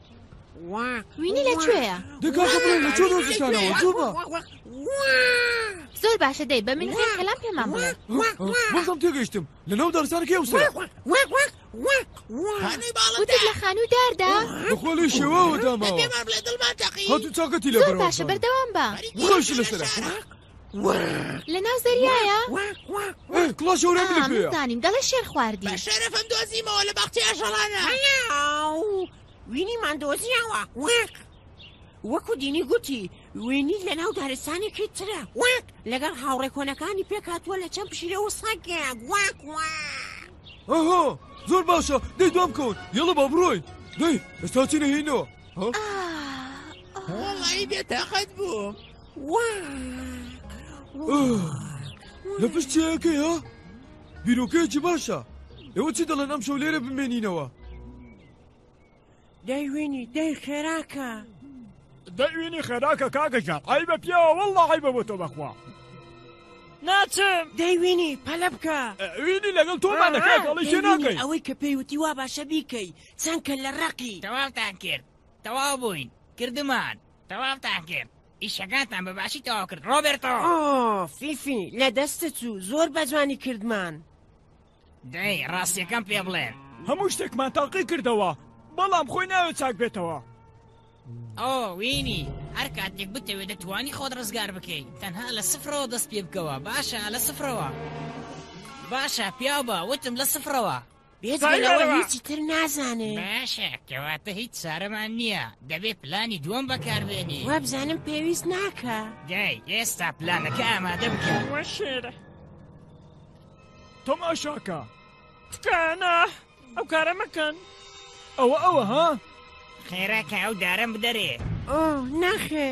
وینی لە کوێیە؟ دەکاتە بڵێ لە چۆ دۆزیشانەوە جووبە زۆر باشە دەی بە من هێن کەلام پێمان بڵێ بەزم تێگەشتم لە ناو دارستان کێ وسە وتت لە خانوو داردا بەخۆ لەی شێواوە داماوە هاتو چاکەتی لە زۆر بەرەوە باشە بەردەوام بە خۆشی لەسەر لە ناو زەریایە زانیم دەڵێ شێر خواردی شەرەفم دۆزیمەوە لە باختی ئاژەڵانە وینی مادۆزیەوە وەک وەکو دینی گوتی وینی لە ناو دارستانێکی ترە وەک لەگەڵ هاوڕێ کۆنەکانی پێکاتوە لە چەند پشیرە و سەگێ وەک وە ئەها زۆر باشە دەی دوام کەوت یڵە بە بڕۆین دەی ئێستا چینە هینەوە وڵی بێتاقەت بووم لە پشتیەکەی ها بیرۆکەیەکی باشە ئێوە چی دەڵێن ئەم شەو لێرە بمێنینەوە دەیوێنی دەی خێراکە دەوینی خێراکە کاگەژان ئای بە پیاوە وەڵڵە ئای بە بۆ تۆ بەخوا ناچم دەیوینی پەلە بکە وینی لەگەڵ تۆمانەکەڵی شێناکەی ئەوەی کە پێیوتی وا باشە بیکەی چەند کە لە ڕەقی. تەواوتان کرد تەواو بووین کردمان تەواوتان کرد ئیشەکانتان بە باشی تەواو کرد ڕۆبێرتۆ. ئۆۆ فیفی لە دەستت چوو زۆر بە جوانی کردمان. دەی ڕاستیەکەم پێ بڵێن. هەموو شتێکمان تاقی کردەوە بەڵام خۆی ناوێت چاک بێتەوە. ئۆ وینی هەر کاتێک بتەوێت دەتوانی خۆت ڕزگار بکەیت تەنها لە سفرەوە دەست پێ بکەوە باشە لە سفرەوە باشە پیاو بە وتم لە سفرەوە. بێجگە لەوە هیچی تر نازانێ باشە کەواتە هیچ سارەمان نییە دەبێ پلانی دووەم بەکاربێنی وابزانم پێویست ناکە گای ئێستا پلانەکە ئامادە بکە وەشێرە تەماشاکە تکانە ئەو کارە مەکەن ئەوە ئەوە ها خێراکە ئەو دارم بدەرێ ئۆ ناخێ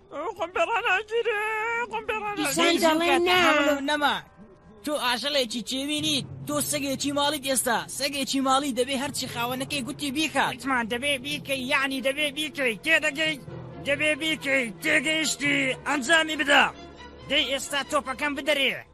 ئیسان دەڵێ نا نەما تۆ ئاژەڵێکی چێوینیت تۆ سەگێکی ماڵیت ئێستا سەگێکی ماڵی دەبێ هەرچی خاوەنەکەی گوتی بیکاتمان دەبێ بیکە یعنی دەبێ بیکەی تێدەگەی دەبێ بیکەی تێگەیشتی ئەنجامی بدە دەی ئێستا تۆپەکەم بدەرێ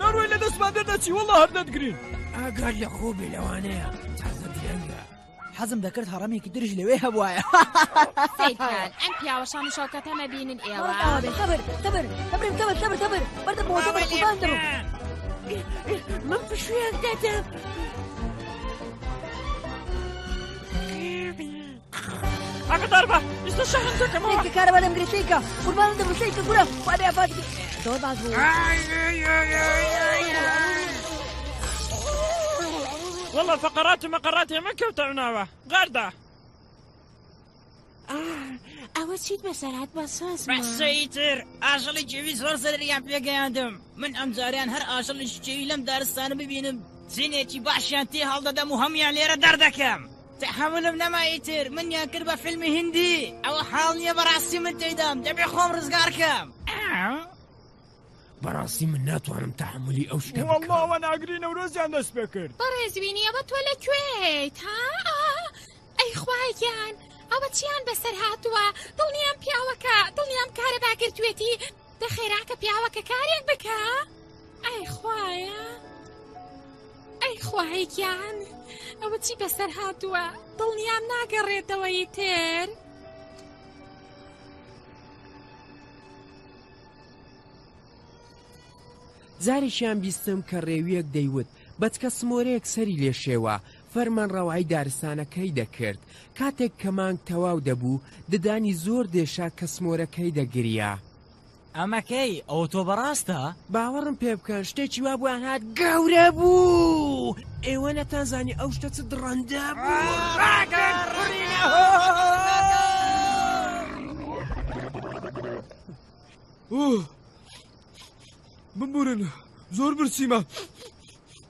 نەڕۆی لە دەستمان دەردەچی وەڵا هەر دەتگرین ئاگار لە خۆ بێ لەوانەیە تازە درەنگە حەزم دەکرد هەڕەمێکی درژ لەوێ هەبواە ئەم پیاوەشان شەکەتە نەبینن ئێوە من پشوێن دەدەم ئاگدار بە ئیستا شەهرم دەکەمەوە کە کارەبا لەم گرێشەیکە قوربان دەم ڕشەیکە گورە خوابێ ئافات زۆر باز بوو والله فقرات و مەقەڕات ئێمە کەوتە عناوە غاردا ئەوە چیت بەسەرات بە سۆز بەسەیتر ئاژەڵی جێوی زۆر زەریان پێگەیاندم من ئەم جاریان هەر ئاژەڵی شچێوی لەم دارستانە ببینم زینێکی باشیان تێ هەڵدەدەم و هەمویان لێرە دەردەکەم تەحەمولم نەما ئیتر منیان کرد بە فیلمی هیندی ئەوە حاڵ نییە بەڕاستی من تێدام دەبێ خۆم ڕزگار کەم بەڕاستی من ناتوانم تەحەمولی ئەو شتە بکەم وەڵڵا وە ناگری نەورۆزیان دەست پێ کرد بەڕێزبینی ئەوە تۆ لە کوێیت ها ئەی خوایان ئەوە چیان بەسەر هاتووە دڵنیام پیاوەکە دڵنیام کارەبا گرتوێتی دە خێراکە پیاوەکە کارێک بکە ئای خوایە ئەی خوای گیان ئەوە چی بەسەر هاتووە دڵنیام ناگەڕێتەوەی تێر جارێکیان بیستم کە ڕێویەک دەیوت بەچکە سمۆرەیەک سەری لێشێوە فەرمانڕەوایی دارستانەکەی دەکرد، کاتێک کە مانگ تەواو دەبوو، ددانی زۆر دێشا کە سمۆرەکەی دەگریا. ئەمە کەی؟ ئەوە تۆ بەڕاستە؟ باوەڕم پێ بکەن، شتێکی وا بۆیان هات گەورە بوو! ئێوە نەتانزانی ئەو شتە چ دڕەندە بوو! ڕاکەن، بڕینە، هۆ! ئۆ! ببورن، زۆر برسیمە.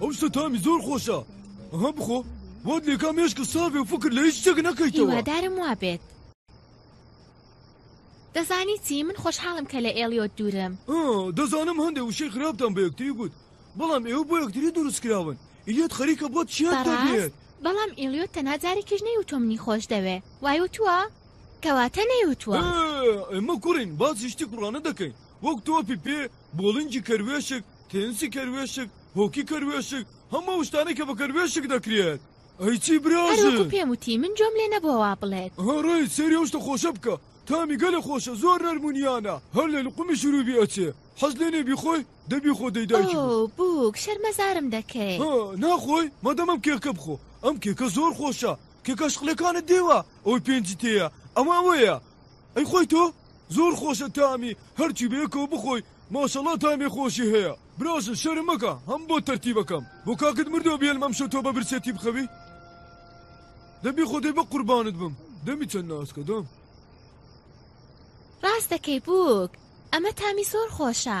ئەو شتە تامی زۆر خۆشە ئەها بخۆ وات لێکا مێشکە ساوێ و فکر لە هیچ شتێک نەکەیتەوە هیوادارم وابێت دەزانی چی من خۆشحاڵم کە لە ئێلیۆت دوورم دەزانم هەندێک وشەی خراپتان بە یەکتری گوت بەڵام ئێوە بۆ یەکتری دروست کراون ئیلیۆت خەریکە بۆت چیان دەبێت بەڵام ئیلیۆت تەنها جارێکیش نەیوتۆ منی خۆش دەوێ وایوتووە کەواتە نەیوتووە ئێمە کوڕین باسی شتی کوڕانە دەکەین وەک تۆپی پێ بۆڵنگی کەروێشک، تێنسی کەروێشک، هۆکی کەروێشک، هەموو ئەو شتانەی کە بە کەروێشک دەکرێت. ئەی چی برا ژن؟ هەروەکو پێم وتی من گوێم لێ نەبووە وا بڵێت. ئەها ڕێز، سەیری ئەو شتە خۆشە بکە. تامی گەلە خۆشە، زۆر نەرم و نیانە. هەر لە لقومی شروبی ئەچێ. حەز لێ نیە بیخۆی؟ دە بیخۆ دەی دایکی گوڵ. ئۆو بووک، شەرمەزارم دەکەی. ها، ناخۆی؟ مادام ئەم کێکە بخۆ. ئەم کێکە زۆر خۆشە. کێکە شقلەکانت دێوە؟ ئەوەی پێنجی تێیە. ئەمە ئەوەیە. ئەیخۆی تۆ؟ زۆر خۆشە تامی هەرچی بەیەکەوە بخۆی ماشەڵا تامی خۆشی هەیە براژن شەرم مەکە هەم بۆ تەرتیبەکەم بۆ کاکت مردوە بێلم ئەم شەو تۆ بە برسێتی بخەوی دەبی خۆ دەی بە قوربانت بم دەمی چەند ناسکە دەم ڕاست دەکەی بووک ئەمە تامی زۆر خۆشە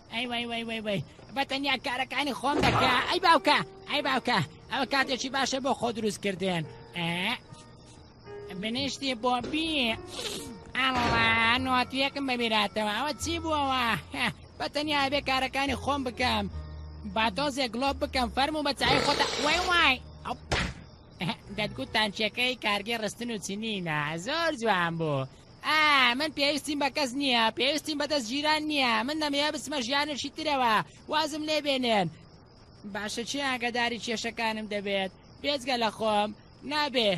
ئەی وای وای وای وای بە تەنیا کارەکانی خۆم دەکا ئەی باوکە ئەی باوکە ئەوە کاتێکی باشە بۆ خۆ دروست کردن بنیشتی بۆ بی ئەڵا نۆتیەکم بەبیراتەوە ئەوە چی بووەوە بە تەنیا بێ کارەکانی خۆم بکەم با تۆزێ گلۆب بکەم فەرم و بە چای خۆتە وای وای دەتگوت تانچەکەی کارگەی ڕستن و چنینە زۆر جوان بوو ئا من پێویستیم بە کەس نییە پێویستیم بە دەست گیران نییە من نەمەیە بچمە ژیانێکی ترەوە وازم لێ بێنێن باشە چی ئاگاداری کێشەکانم دەبێت بێزگە لە خۆم نابێ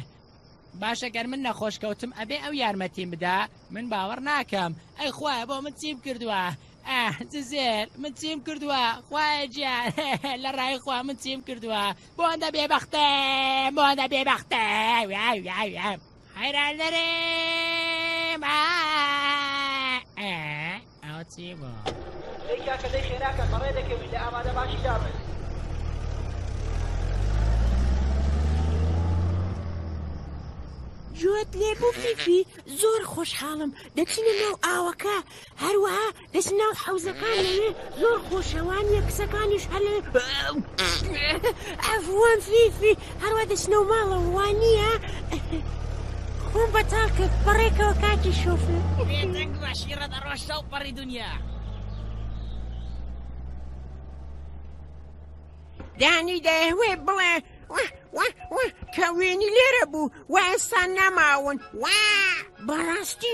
باشە گەر من نەخۆش کەوتم ئەبێ ئەو یارمەتیم بدا من باوەڕ ناکەم ئەی خوایە بۆ من چیم کردووە زێر من چیم کردووە خوایە جیان لە ڕای خوا من چیم کردووە بۆندە بێبەختە بۆندە بێبەختە حەیران دەرێم ئا ئا ئا ئەوە چی بوو دەی کاکە دەی خێراکە بەڕێ دەکەوی لە ئامادە باشی دابن جوت لێ بوو فیفی زۆر خۆشحاڵم دەچینە ناو ئاوەکە هەروەها دەچم ناو حەوزەکان لەوێ زۆر خۆشە وانە کچەکانیش هەر لەوێ ئەفوان فیفی هەروە دەچنەوە ماڵە وانە خۆم بەتاڵ کرد بەڕێکەوە کاکی شۆفێ بێدەنگ باشیڕە دەڕۆشە و پەڕی دنیا دانی دەهوێ بڵێ کە وێنی لێرە بوو وەسان نەماون وا بەڕاستی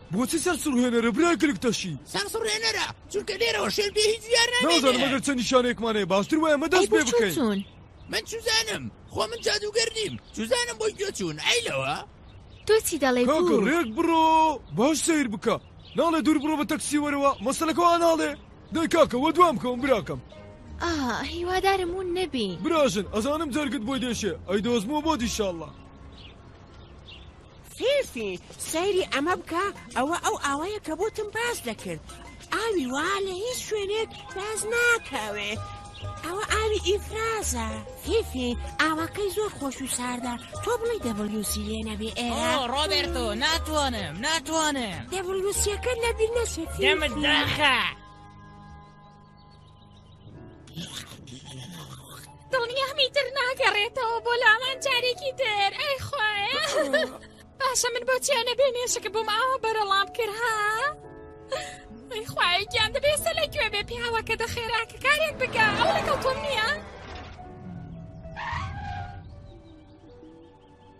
بۆچی سەرسوڕهێنەرە برای کلکتەشی؟ سەرسوڕهێنەرە چونکە لێرەوە شوێن پێ هیچ دیار نامێنێ. نازانم ئەگەر چەند نیشانەیەکمان هەیە باشتر وایە ئەمە دەست پێ بکەین. من چوزانم خۆ من جادوگەر نیم چوزانم بۆی گوێ چوون ئەی لەوە تۆ چی دەڵێ ڕێک بڕۆ باش سیر بکە ناڵێ دوور بڕۆ بە تەکسی وەرەوە مەسلەکەەوە ناڵێ دەی کاکە وە دوام کەم براکەم هیوادارم و نەبی براژن ئەزانم جەرگت بۆی دێشێ ئەی دۆزمەوە بۆ دیشاءله فیفی سەیری ئەمە بکە ئەوە ئەو ئاوەیە کە بۆتم باس دەکرد ئاوی وا لە هیچ شوێنێک باز ناکەوێ ئەوە ئاوی ئیفرازە فیفی ئاواکەی زۆر خۆش و ساردە تۆ بڵی دەبلیوسی لێ نەبێ ئێرە ئۆ ڕۆبێرتۆ ناتوانم ناتوانم دەبلیوسیەکە لە بیر نەچێت فیفی. دەمت داخە دڵنیامی تر ناگەڕێتەوە بۆ لامان جارێکی تر ئەی خوایە باشە من بۆچیانە بێ مێشەکە بۆم ئاوە بەرەڵام کرد ها ئەی خوایە گیان دەبێسە لە گوێ بێ پیاوەکە دە خێراکە کارێک بکە ئەو لەگەڵ تۆم نییە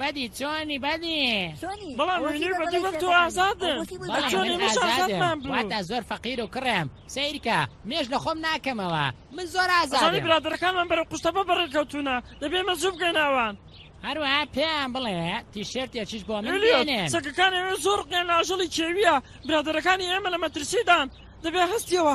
بەدی چۆنی بەدی بەڵام منیر بەدی بەم تۆ ئازادن چۆنی مش ئازادمان بوو واتا زۆر فەقیر و کڕێم سیرکە مێش لە خۆم ناکەمەوە من زۆر ئازادی برادەکانمان بەرە قوستەبە بەڕێ کەوتونە دەبێ مە زوب گەناوان هەروە پێیان بڵێ تیشێرتێکیش بۆ من لێنێن سەکەکان ئێوێ زۆر قیان ئاژەڵی کێویە برادەرەکانی ئێمە لە مەترسیدان دەبێ هەستیەوە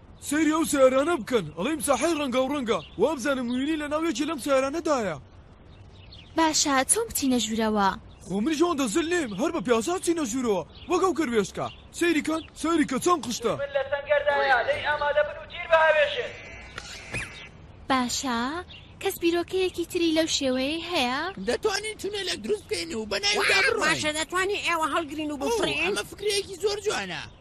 سەیری ئەو سەیارانە بکەن ئەڵیم ساحەی ڕەنگاو ڕەنگە وابزانم وینی لە ناو یەکی لەم سەیارانەدایە. باشە چۆن بچینە ژورەوە. خۆ منیش ئەوەندە زل نیم هەر بە پیاسە ئەچینە ژورەوە وەک ئەو کەروێشکە سەیری کەن سەیری کە چەند قشتە. دوژمن لە سەنگەردایە لێی ئامادە بن و تیر بهاوێژن. باشە کەس بیرۆکەیەکی تری لەو شێوەیەی هەیە؟ دەتوانین تونێلێک دروست بکەین و بەناویدا بڕۆین. باشە دەتوانین ئێوە هەڵگرین و بفڕین. ئەوە ئەمە فکرەیەکی زۆر جوانە.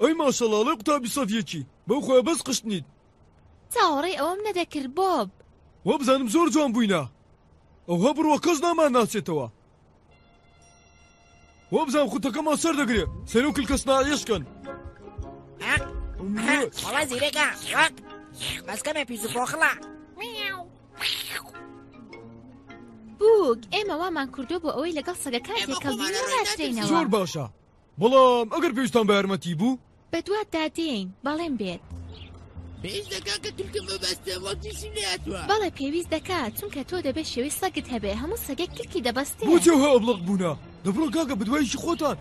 ئەی ماشەڵا ئەڵێ قوتابی سەف یەکی بەو خۆیە بەس قشت نیت چاوەڕێی ئەوەم نەدەکرد بۆب وابزانم زۆر جوان بووینە ئەوها بڕوە کەس نامان ناچێتەوە وابزان خوتەکەمان سەر دەگرێ سەر و کلکە سناعیشکن وڵا زیرەکە وەک بەسکەمێ پیس و پۆخڵە بووک ئێمە وامان کردو بۆ ئەوەی لەگەڵ سەگەکان تێکەڵ باشترینەوە زۆر باشە بەڵام ئەگەر پێویستتان بە یارمەتی بوو؟ بەدواتدا دێین، بەڵێن بێت. پێویست دەکات کە تورکە مەبەستە وەک جیشی نەیاتوە بەڵێ پێویست دەکات چونکە تۆ دەبێت شێوەی سەگت هەبێ هەموو سەگێک کلکی دەبەستێ بۆچی هە ئەبڵق بوونە دەبڕۆ گاگە بدوایشی خۆتان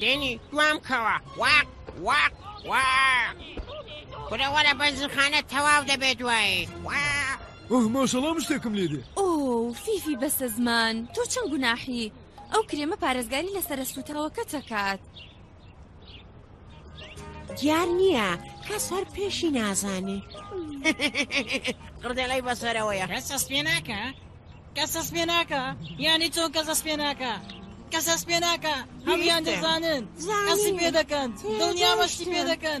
دێنی دوام کەوە واق واق واق کورە وەرە بەنزینخانە تەواو دەبێت دوایی واق ئۆه ماشەڵڵا مشتێکم لێ دێ ئۆو فیفی بەسە زمان تۆ چەند گوناحی ئەو کرێمە پارێزگاری لە سەرە سووتاوەکەت دەکات. دیار نییە کەس هەر پێشی نازانێ قڕدێڵی بەسەرەوەیە هەسەس پێ ناکە کەسەس پێ ناکە یانی چۆن کەسەس پێ ناکە کەسەس پێ ناکە هەمیان دەزانن کەسی پێ دەکەن دڵنیا بەشتی پێ دەکەن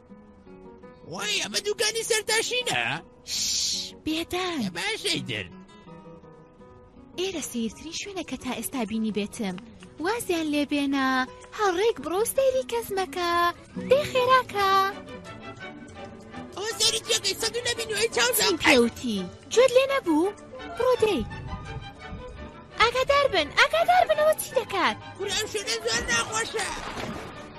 وای ئەمە دووگانی سەرتاشینە بێدان باشەی در ئێرە سیرترین شوێنە کە تا ئێستا بینی بێتم وازیان لێبێنە هەڕێک بڕۆ سەیری کەس مەکە بێ خێراکە پێوتی جۆت لێ نەبوو بڕۆ دەی ئاگادار بن ئاگادار بنەوە چی دەکات گوران شوێنە زۆر ناخۆشە.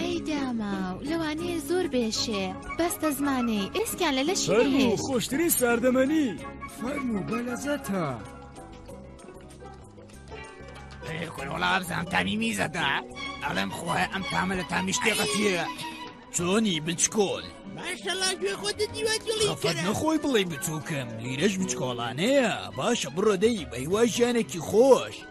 ئەی داماو لەوانەیە زۆر بێشێ بەستە زمانەی ئێسکیان لە لەشی فەرموو بهێشت. خۆشترین ساردەمەنی فەرموو بە لەزەتە ئەی خۆی وەڵا بزانم تامی میزەتە ئەڵێم خۆی ئەم تامە لە تامی شتێقە چیە چۆنی بچکۆل ماشەڵا گوێ خۆت دیوا جوڵی خەفەت کەرە نەخۆی بڵێ بچووکم لیرەش بچکۆڵانەیە باشە بڕۆ دەی بەهیوا ژیانێکی خۆش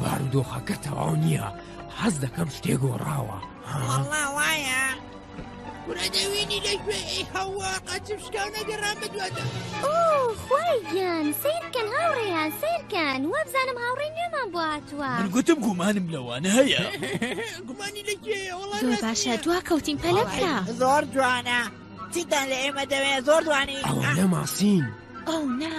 بارودۆخەکە تەواو نییە حەز دەکەم شتێ گۆڕاوە وایە کورە دەوینی لە گوێ هەوا قەچم شکاو نەگەڕام بدوێتە خۆیان سیرکەن هاوڕێیان سیرکەن وابزانم هاوڕێ نوێمان بۆ هاتووە من گوتم گومانم لەوانە هەیە گومانی لە گوێ زۆر باشە دوا کەوتین پەلە بکە زۆر جوانە چیتان لە ئێمە دەوێت زۆر دوانی ئەوە نەماسین ئەو نا.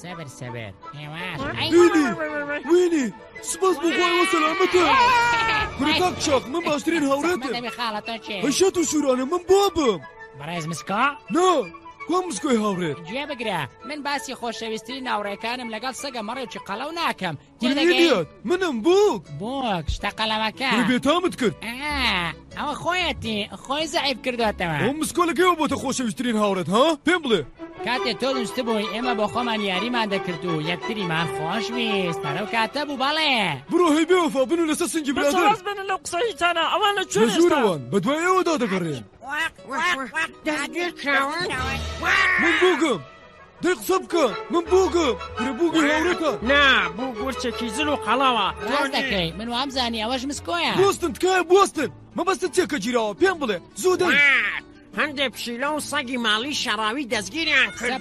سەبر سەبر هێواش وینی وینی سپاس بۆ خۆی ئەوە سەلامەتە کورە کاک شاخ من باشترین هاوڕێتم دەبێ خاڵەتە چێ هەشێت و سوورانە من بۆ بم بەڕێز مسکا نا کۆ مسکۆی هاوڕێت گوێ بگرە من باسی خۆشەویستی ناوڕێکانم لەگەڵ سەگە مەڕێکی قەڵەو ناکەم گرێدیت منم بووک بۆک شتە قەلەوەکە بێتامت کرد ئەوە خۆیەتی خۆی زعیب کردوێتەوە ئەو مسکۆلەکەەوە بۆتە خۆشەویستترین هاوڕێت ها پێم بڵێ کاتێ تۆ دوست بووی ئێمە بۆ خۆمان یاریمان دەکرد و یەکتریمان خۆش ویست پەرەو کاتە بوو بەڵێ برۆ هەی بێوەفا بن و لەسەر سنگی برادر بن لەو قسەیتانە ئەوان لە جوورەوەن بە دوای ئەوەدا دەگەڕێن من بووگم دەی قسە بکە من بووگم کورە بووگی هەورەکە نا بوو گورچێکی زل و قەڵاوە ڕاست دەکەی من وام زانی ئەوەش مسکۆیە بوستن تکایە بوستن مەبەستت چێکە گیراوە پێم بڵێ زوو دەی هەندێک پشیلە و سەگی ماڵی شەڕاوی دەستگیریان کرد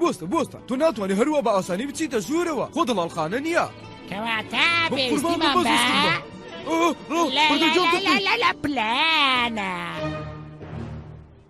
بۆستە بۆستە تو ناتوانانی هەروە بە ئاسانی بچیتە ژوورەوە خۆ دڵاڵخانە نییە کەواتە پێویستیمان بە لە پلانە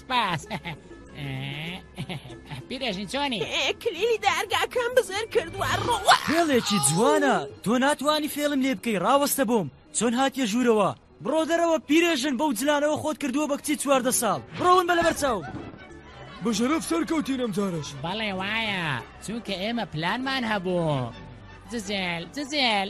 سپاس پیرێژن چۆنی کلیلی دارگاکەم بزر کردووە ڕەوە فێڵێکی جوانە تۆ ناتوانانی فێڵم لێ بکەی ڕاوەستە بۆم چۆن هاتیە ژوورەوە بڕۆ دەرەوە پیرێژن بەو جلانەوە خۆت کردووە بە کچی چواردە ساڵ بڕۆون بە لەبەر چاو بەژەرف سەرکەوتینم جارش بەڵێ وایە چونکە ئێمە پلانمان هەبوو جزێل جزێل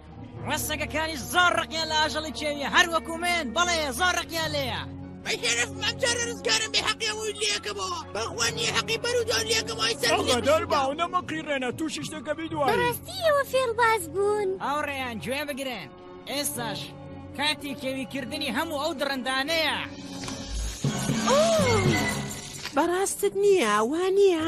ڕەسەگەکانی زۆر ڕقیان لە ئاژەڵی چێویە هەر وەکو من بەڵێ زۆر ڕقیان لێە بەشەرف مەمجارە ڕزگارم بێ حەقیەوەی لەکەمەوە بەخوا نیە حەقی بەرودۆ لەکەمای سەردەر باو نەمەقی ڕێنە تووشی شتەکە بیدووەڕاستیەوە فێڵباز بوون ئەو ڕێیان گوێ بگرن ئێستاش کاتی کێویکردنی هەموو ئەو دڕندانەیە بەڕاستت نییە وانە؟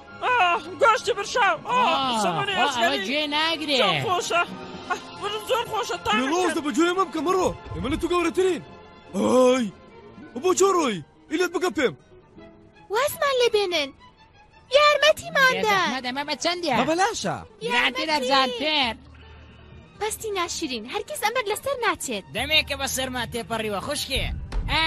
گۆشتی برشاو جێ ناگرێ خۆشە زۆر خۆشە تا ڕۆژ بەجوێ مە بکە مەڕۆ ئێمە لە تو گەورەترین ئای بۆ چۆ ڕۆی ئیلت بگە پێم وازمان لێ بێنن یارمەتیماندا مەدەمە بە چەندی بەلاشە یادەرزان پێر پەستی ناشرین هەرگیز ئەمەت لەسەر ناچێت دەمێکە بە سەرما تێپەڕیوە خوشکێ ئا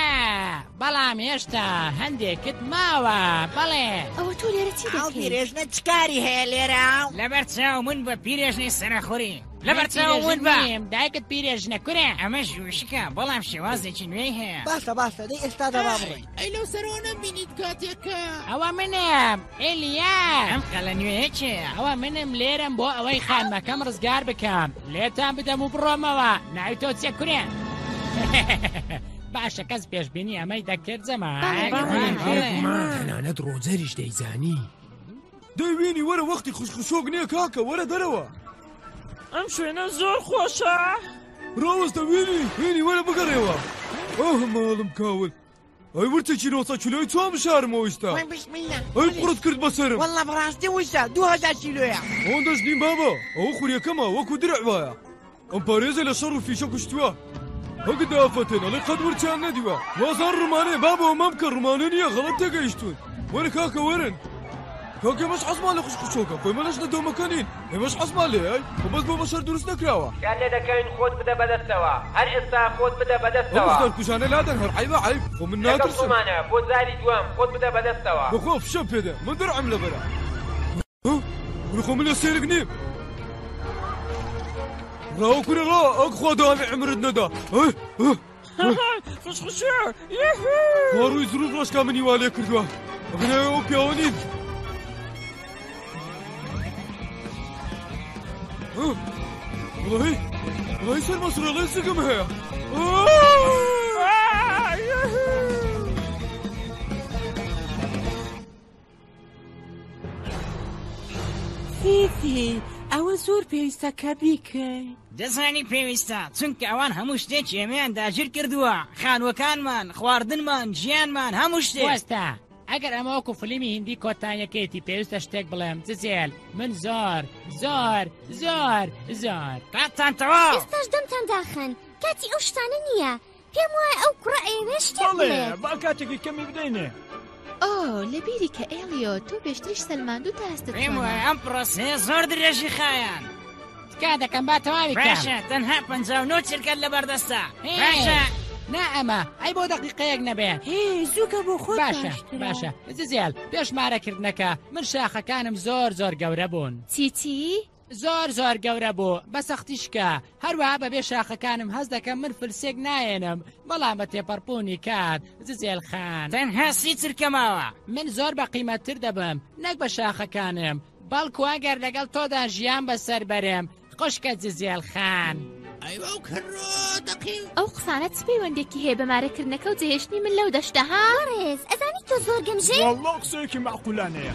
بەڵام هێشتا هەندێکت ماوە بەڵێ ئەوە تۆ لێرە چی ئاو دەکەیت؟ پیرێژنە چ کاری هەیە لێرە لەبەر چاو من بە پیرێژنەی سەرەخوری لەبەر چاو من بە نیم دایکت پیرێژنە کورە ئەمە ژوشکە بەڵام شێوازێکی نوێی هەیە باشە باشە دەی ئێستادا با بڕۆین ئەی لەو سەرەوە نەمبینیت کاتێک کە ئەوە منم ئێلیا ئەم خەلە نوێیە کێیە ئەوە منم لێرەم بۆ ئەوەی خانمەکەم ڕزگار بکەم لێتان بدەم و بڕۆمەوە ناوی تۆ چیە کورێ باشە کەس پێشببینی ئەمەی دەکرد زەمان بەڵێ، بەڵێ، بەڵێ. تەنانەت ڕۆجەریش دەیزانی دەی وینی وەرە وەختی خوش خشۆک نییە کاکە وەرە دەرەوە ئەم شوێنە زۆر خۆشە ڕاوەستە وینی وینی وەرە بگەڕێەوە ئەو هەماڵم کاول ئەی ورتێکی نۆسە کیلۆی چوام شارمەوە ئیستا ئەی قڕت کرد بەسەرم وەڵا بەڕاستی وشە دوهزار کیلۆیە ئەوەندەش نیم بابا ئەوە خوریەکەمە وەکو درع وایە ئەم پارێزە لە شەڕ و فیشەک و شتوە هەگت دەئەفەتێن ئەڵێ قەت ورچیان نەدیوە وازان ڕمانێ بابە ئەمە بکە ڕمانە نییە غەڵەت تێگەیشتوون وەرە کاکە وەرن کاکە ئێمەش حەزمان لە خوشک و چۆکە خۆ ئێمە لەش لە دۆمەکە نین ئێمەش حەزمان لێیە خۆ بەس بۆ بەشەر دروست نەکراوە کار لێ دەکەین خۆت بدە بەدەستەوە هەر ئێستا خۆت بدە ئەو بەدەستەوە ڕوخسار کوژانە لادەن هەر عەیبە عەیب خۆ من لەگەڵ ناترسم خۆمانە بۆ جاری دووەم خۆت بدە بەدەستەوە. بەخوا فشە پێدە من درعم لەبەرە. من خۆ من لە سێرک نیم ڕاو کورە ڕا ئەک خۆ داوێ عمرت نەدا خوشخوشە ڕووی زرو ڕۆژکە منی وا لێ کردووە بنێ ئەو پیاوە نیم وڵی وڵی سەر مەسرەڵی سگم هەیە فیفی ئەوە زۆر پێویستە کە بیکەین دەزانی پێویستە چونکە ئەوان هەموو شتێک ئێمەیان داگیر کردووە خانووەکانمان خواردنمان ژیانمان هەموو شتێ وەستا ئەگەر ئەمە وەکو فلیمی هندی کۆتانیەکەیەتی پێویستە شتێک بڵێم ززێل من زۆر زۆر زۆر زۆر کاتتان تەواو ئێستاش دەمتان داخەن کاتی ئەو شتانە نییە پێم وایە ئەو کوڕە ئەیەوێ شتێک بڵێ بەڵێ با کاتێکی کەمی بدەینێ ئۆ لەبیری کە ئێلیۆ تۆ پێشتریش سەلماندوو تا هەستت پێم وایە چۆنە ئەم پڕۆسەیە زۆر درێژی خایاند تکا دەکەم با تەواوی کەم باشە تەنها پەنجا و نۆ چرکەت لەبەردەستە هێ. باشە نا ئەمە ئەی بۆ دەقیقەیەک نەبێ هێ زووکە بۆ خۆت باشە باشترە. باشە زیزیال پێش مارەکردنەکە من شاخەکانم زۆر زۆر گەورە بوون چیچی زۆر زۆر گەورە بوو بە سەختی شکا هەروەها بەبێ شاخەکانم هەز دەکەم من فلسێک نایەنم بەڵام بە تێپەڕپوونی کات ززێل خان تەنها سی چرکە ماوە من زۆر بە قیمەتتر دەبم نەک بە شاخەکانم بەڵکو ئەگەر لەگەڵ تۆدا ژیان بەسەر بەرم خوشکە ززێل خان. ئەو قسانە چ پەیوەندێکی هەیە بە مارەکردنەکە و جێهێشتنی من لەو دەشتە ها ڕێز ئەزانی تۆ زۆر گەمژەی والله قسەیەکی معقولانەیە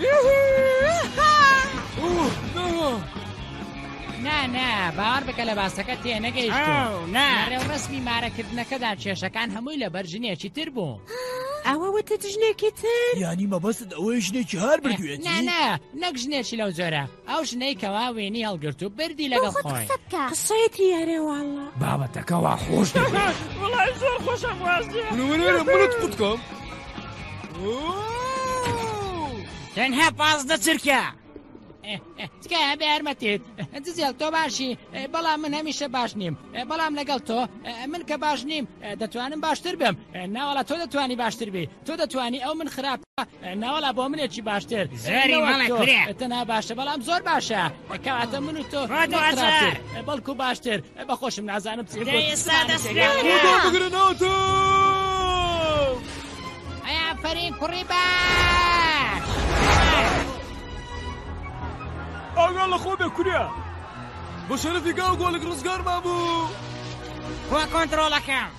نا نا باوەڕ بکە لە باسەکە تێ نەگەیشت ئاو، نا. ڕێو ڕسمی مارەکردنەکەدا کێشەکان هەمووی لەبەر ژنێکی تر بوو ئەوە وتت ژنێکی تر یانی مەبەستت ئەوەی ژنێکی هار بردوێتی نا نا نەک ژنێکی لەو جۆرە ئەو ژنەی کەوا وێنی هەڵگرت و بردی لەگەڵ خۆت قسە بکە قسەیەتی یارە واللە بابەتەکە وا خۆش وڵای زۆر خۆشم وازە منت قوتکەم تەنها پازدە چرکە تکایە بە یارمەتێت دزێل تۆ باشی بەڵام من هەمیشە باش نیم بەڵام لەگەڵ تۆ من کە باش نیم دەتوانم باشتر بم ناوەڵە تۆ دەتوانی باشتر بی تۆ دەتوانی ئەو من خراپ ناوەڵا بۆ منێکی باشتر زۆری مەڵێ کورێ تەنها باشە بەڵام زۆر باشە کەواتە من و تۆ ڕۆ دوو هەزار. خراپتر، بەڵکو باشتر بەخۆشم نازانم چی دەی بۆ ئێستا دەست پێ بکە. بۆ بگرە ناوتۆ ئەی ئافەرین کوڕی باش ئاگا لە خۆ بێ کورە بە شەرەفی گاو گۆلک ڕزگارمان بوو هو کۆنترۆڵەکەم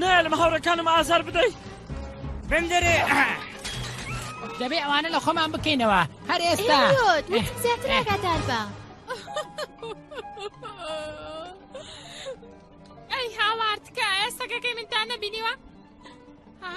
نایەلم هاوڕێکانم ئازار بدەی بندرێ دەبێ ئەوانە لە خۆمان بکەینەوە هەر ئێستا زیاتر ئاگادار بە ئەی هاوارتکە ئێستەکەکەی منتان نەبینیوە ها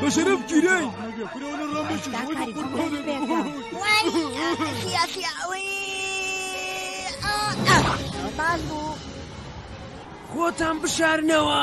بەشەرەف گیرەی خۆتان بشارنەوە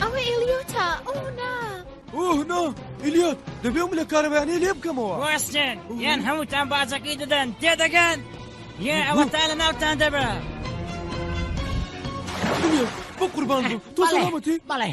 ئەوە ئێلیۆتە ئەو نا ئۆه نا ئیلیۆت دەبێ من لە کارەبیانەی لێ بکەمەوە وەستێن یان هەمووتان باجەکەی دەدەن تێدەگەن یێ ئەوە تا لە ناوتان دەبە ئیلیۆت بە قوربان بوو تۆ بەڵێ سەڵامەتی بەڵێ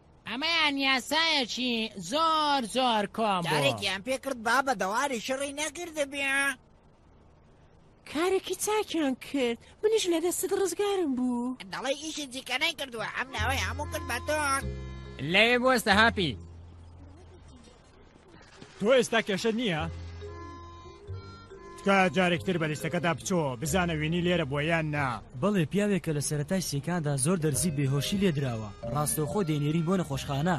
ئەمەیان یاسایەکی زۆر زۆر کۆم جارێکیان پێکرد با بە دەواری شڕی نەکردبێ کارێکی چاکیان کرد منیش لە دەستت ڕزگارم بوو دەڵی ئیشی جیکەنەی کردووە ئەم ناوەی هەموو کرد بە تۆ لەوێ بۆستە هاپی تۆ ئێستا کێشە نییە؟ تکایە جارێکتر بە لیستەکەدا بچۆ بزانە وینی لێرە بۆ یان نا بەڵێ پیاوێکە لە سەرەتای سیکاندا زۆر دەرزی بێهۆشی لێدراوە ڕاستەوخۆ دێنێری بۆ نەخۆشخانە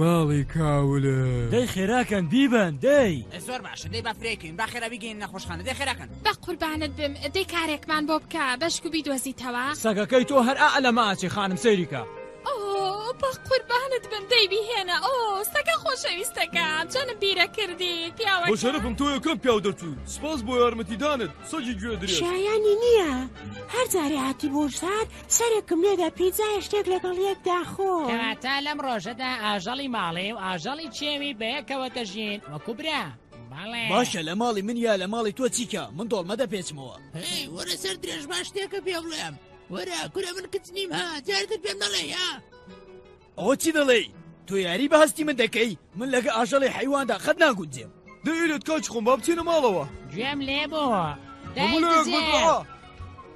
ماڵی کاولە دەی خێراکەن بیبەن دەی زۆر باشە دەی با فرێکەین با خێرا بیگەین نەخۆشخانە دەی خێراکەن بە قوربانت بم دەی کارێکمان بۆ بکە بەشکو بیدۆزیتەوە سەگەکەی تۆ هەر ئا لەمە ئاچی خانم سەیریکە ئۆ بە قوربانت بم دەی بیهێنە ئۆ سەگە خۆشەویستەکان چەنم پیرە کردی پیاوە بۆ شەرەفم تۆ یەکەم پیاو دەرچوو سپاس بۆ یارمەتیدانت سەگی گوێ درێژ شایانی نییە هەر جارێ هاتی بۆ شار سەرێکم لێدا پیزایە شتێک لەگەڵ یەکدا خۆ کەواتە لەم ڕۆژەدا ئاژەڵی ماڵێ و ئاژەڵی چێوی بەیەکەوە دەژین وەکو برا بەڵێ باشە لە ماڵی من یا لە ماڵی تۆ چیکە من دۆڵمە دەپێچمەوە هەی وەرە سەر درێژ باش شتێکە پێ بڵێم وەرە کورە من کچ نیم ها جارتر پێم نەڵێ یا ئەوە چی دەڵێی تۆ یاری بە هەستی من دەکەی من لەگە ئاژەڵی حیواندا خەت ناگونجێم دەیرێت کاچ خۆم با بچینە ماڵەوە گوێم لێ بۆ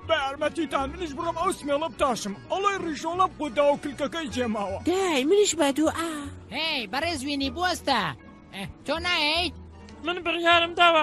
بە ئەرمەتیتان منیش بڕم ئەو سمێڵە بتاشم ئەڵی ڕیشۆڵە بۆدا و کلکەکەی جێماوە دای منیش بە دوو ئا هی بەڕێزوینی بوەستە تۆ نایت من بڕیارم داوە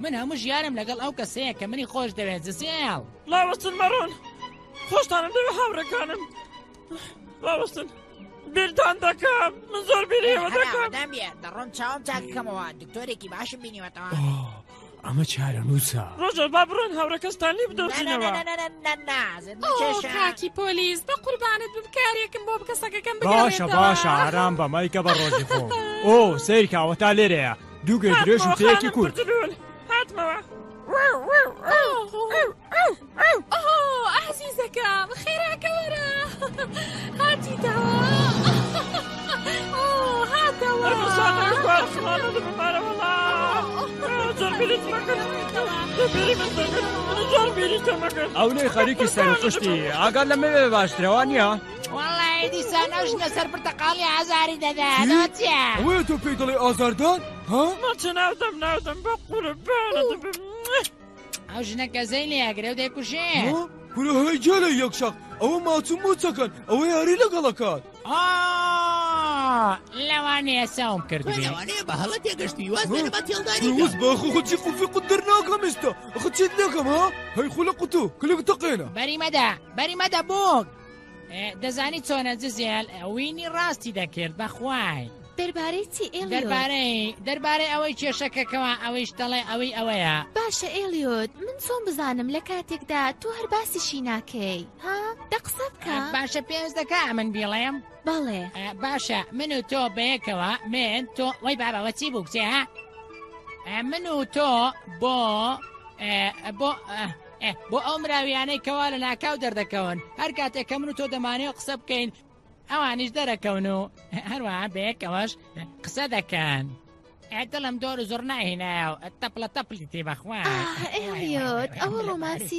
من هەموو ژیانم لەگەڵ ئەو کەسەیە کە منی خۆش دەوێت زسیال لاوەستن مەڕۆن خۆشتانم دەوێت هاوڕەکانم لاوەستن بیرتان دەکەم من زۆر بیرەوە دەکەم دەڕۆم چاوم چاکەکەمەوە دکتۆرێکی باشم بینیوەتەوە ئەمە چارە نووسە ڕۆژە با بڕۆن هاوڕەکەستان لی بدۆزینەوە کاکی پۆلیس بە قوربانت بکارێکم بۆ بکەسەکەکەم باشە باشە ئارام بە مایکە بە ڕۆژی خۆ ئۆ سیرکاوە تا لێرەیە دوو گوێ درێژ و تەیەکی کورت هاتمەوە ئازیزەکە خێراکە وەرە هاتیتەوە هاتەوە ئەو لێ خەریکی سەرخشتی ئاگار لەمەوێ باشترەوە نییە؟ وەڵایی دیسان ئەو ژنە سەر پرتەقاڵی ئازاری دەدات ئەوە چییە؟ ئەوەیە تۆ پێی دەڵێی ئازاردان ها؟ مەچە ناودەم ناودەم بە قوربانە دەبم ئەو ژنە گەزەی لێ ئەگرێ و دەیکوژێ ها؟ کورە هەی جێ لە یەک شەق ئەوە ماچوو موچەکەن ئەوە یاری لەگەڵەکات آه، لەوانەیە ساوم کرد تۆ لەوانەیە بە هەڵە تێگەشتی واز لێ نەبا تێڵدانی کە. وز باخۆ خۆچی قوفی قوت دەرناکەم ئێستا خە چیت لەکەم ها هەی خولە قوتو کلک تەقێنە بەری مەدە بەری مەدە بۆک دەزانی چۆنە جزێل وینی ڕاستی دەکرد بەخوای دەربارەی چی ئێ دەربارەی دەربارەی ئەوەی کێشەکەکەەوە ئەوەی شتەڵێ ئەوەی ئەوەیە باشە ئێلیۆت من چۆن بزانم لە کاتێکدا تۆ هەر باسیشی ناکەی ها دە قسە بکە باشە پێنج دەکا من بیڵێم بەڵێ باشە من و تۆ بەیەکەوە من تۆ وەی بابەوە چی بوو کچێ من و تۆ بۆ بۆ ئێ بۆ ئەو مراوییانەی کەوا لە ناکاو دەردەکەون هەر کاتێک کە من و تۆ دەمانێ و قسە بکەین ئەوانیش دەرەکەون و هەروە بەیەکەوەش قسە دەکەن. دڵم دۆر و زۆر ناهێنا و تەپلە تەپلی تێ بەخوا ئەوە ڕۆمانسی.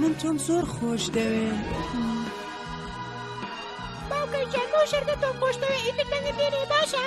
من تۆم زۆر خۆش دەوێ باوکە جەنگۆ شەرگە تۆ خۆش دەوێ ئیتر دەنگە دێنێ باشە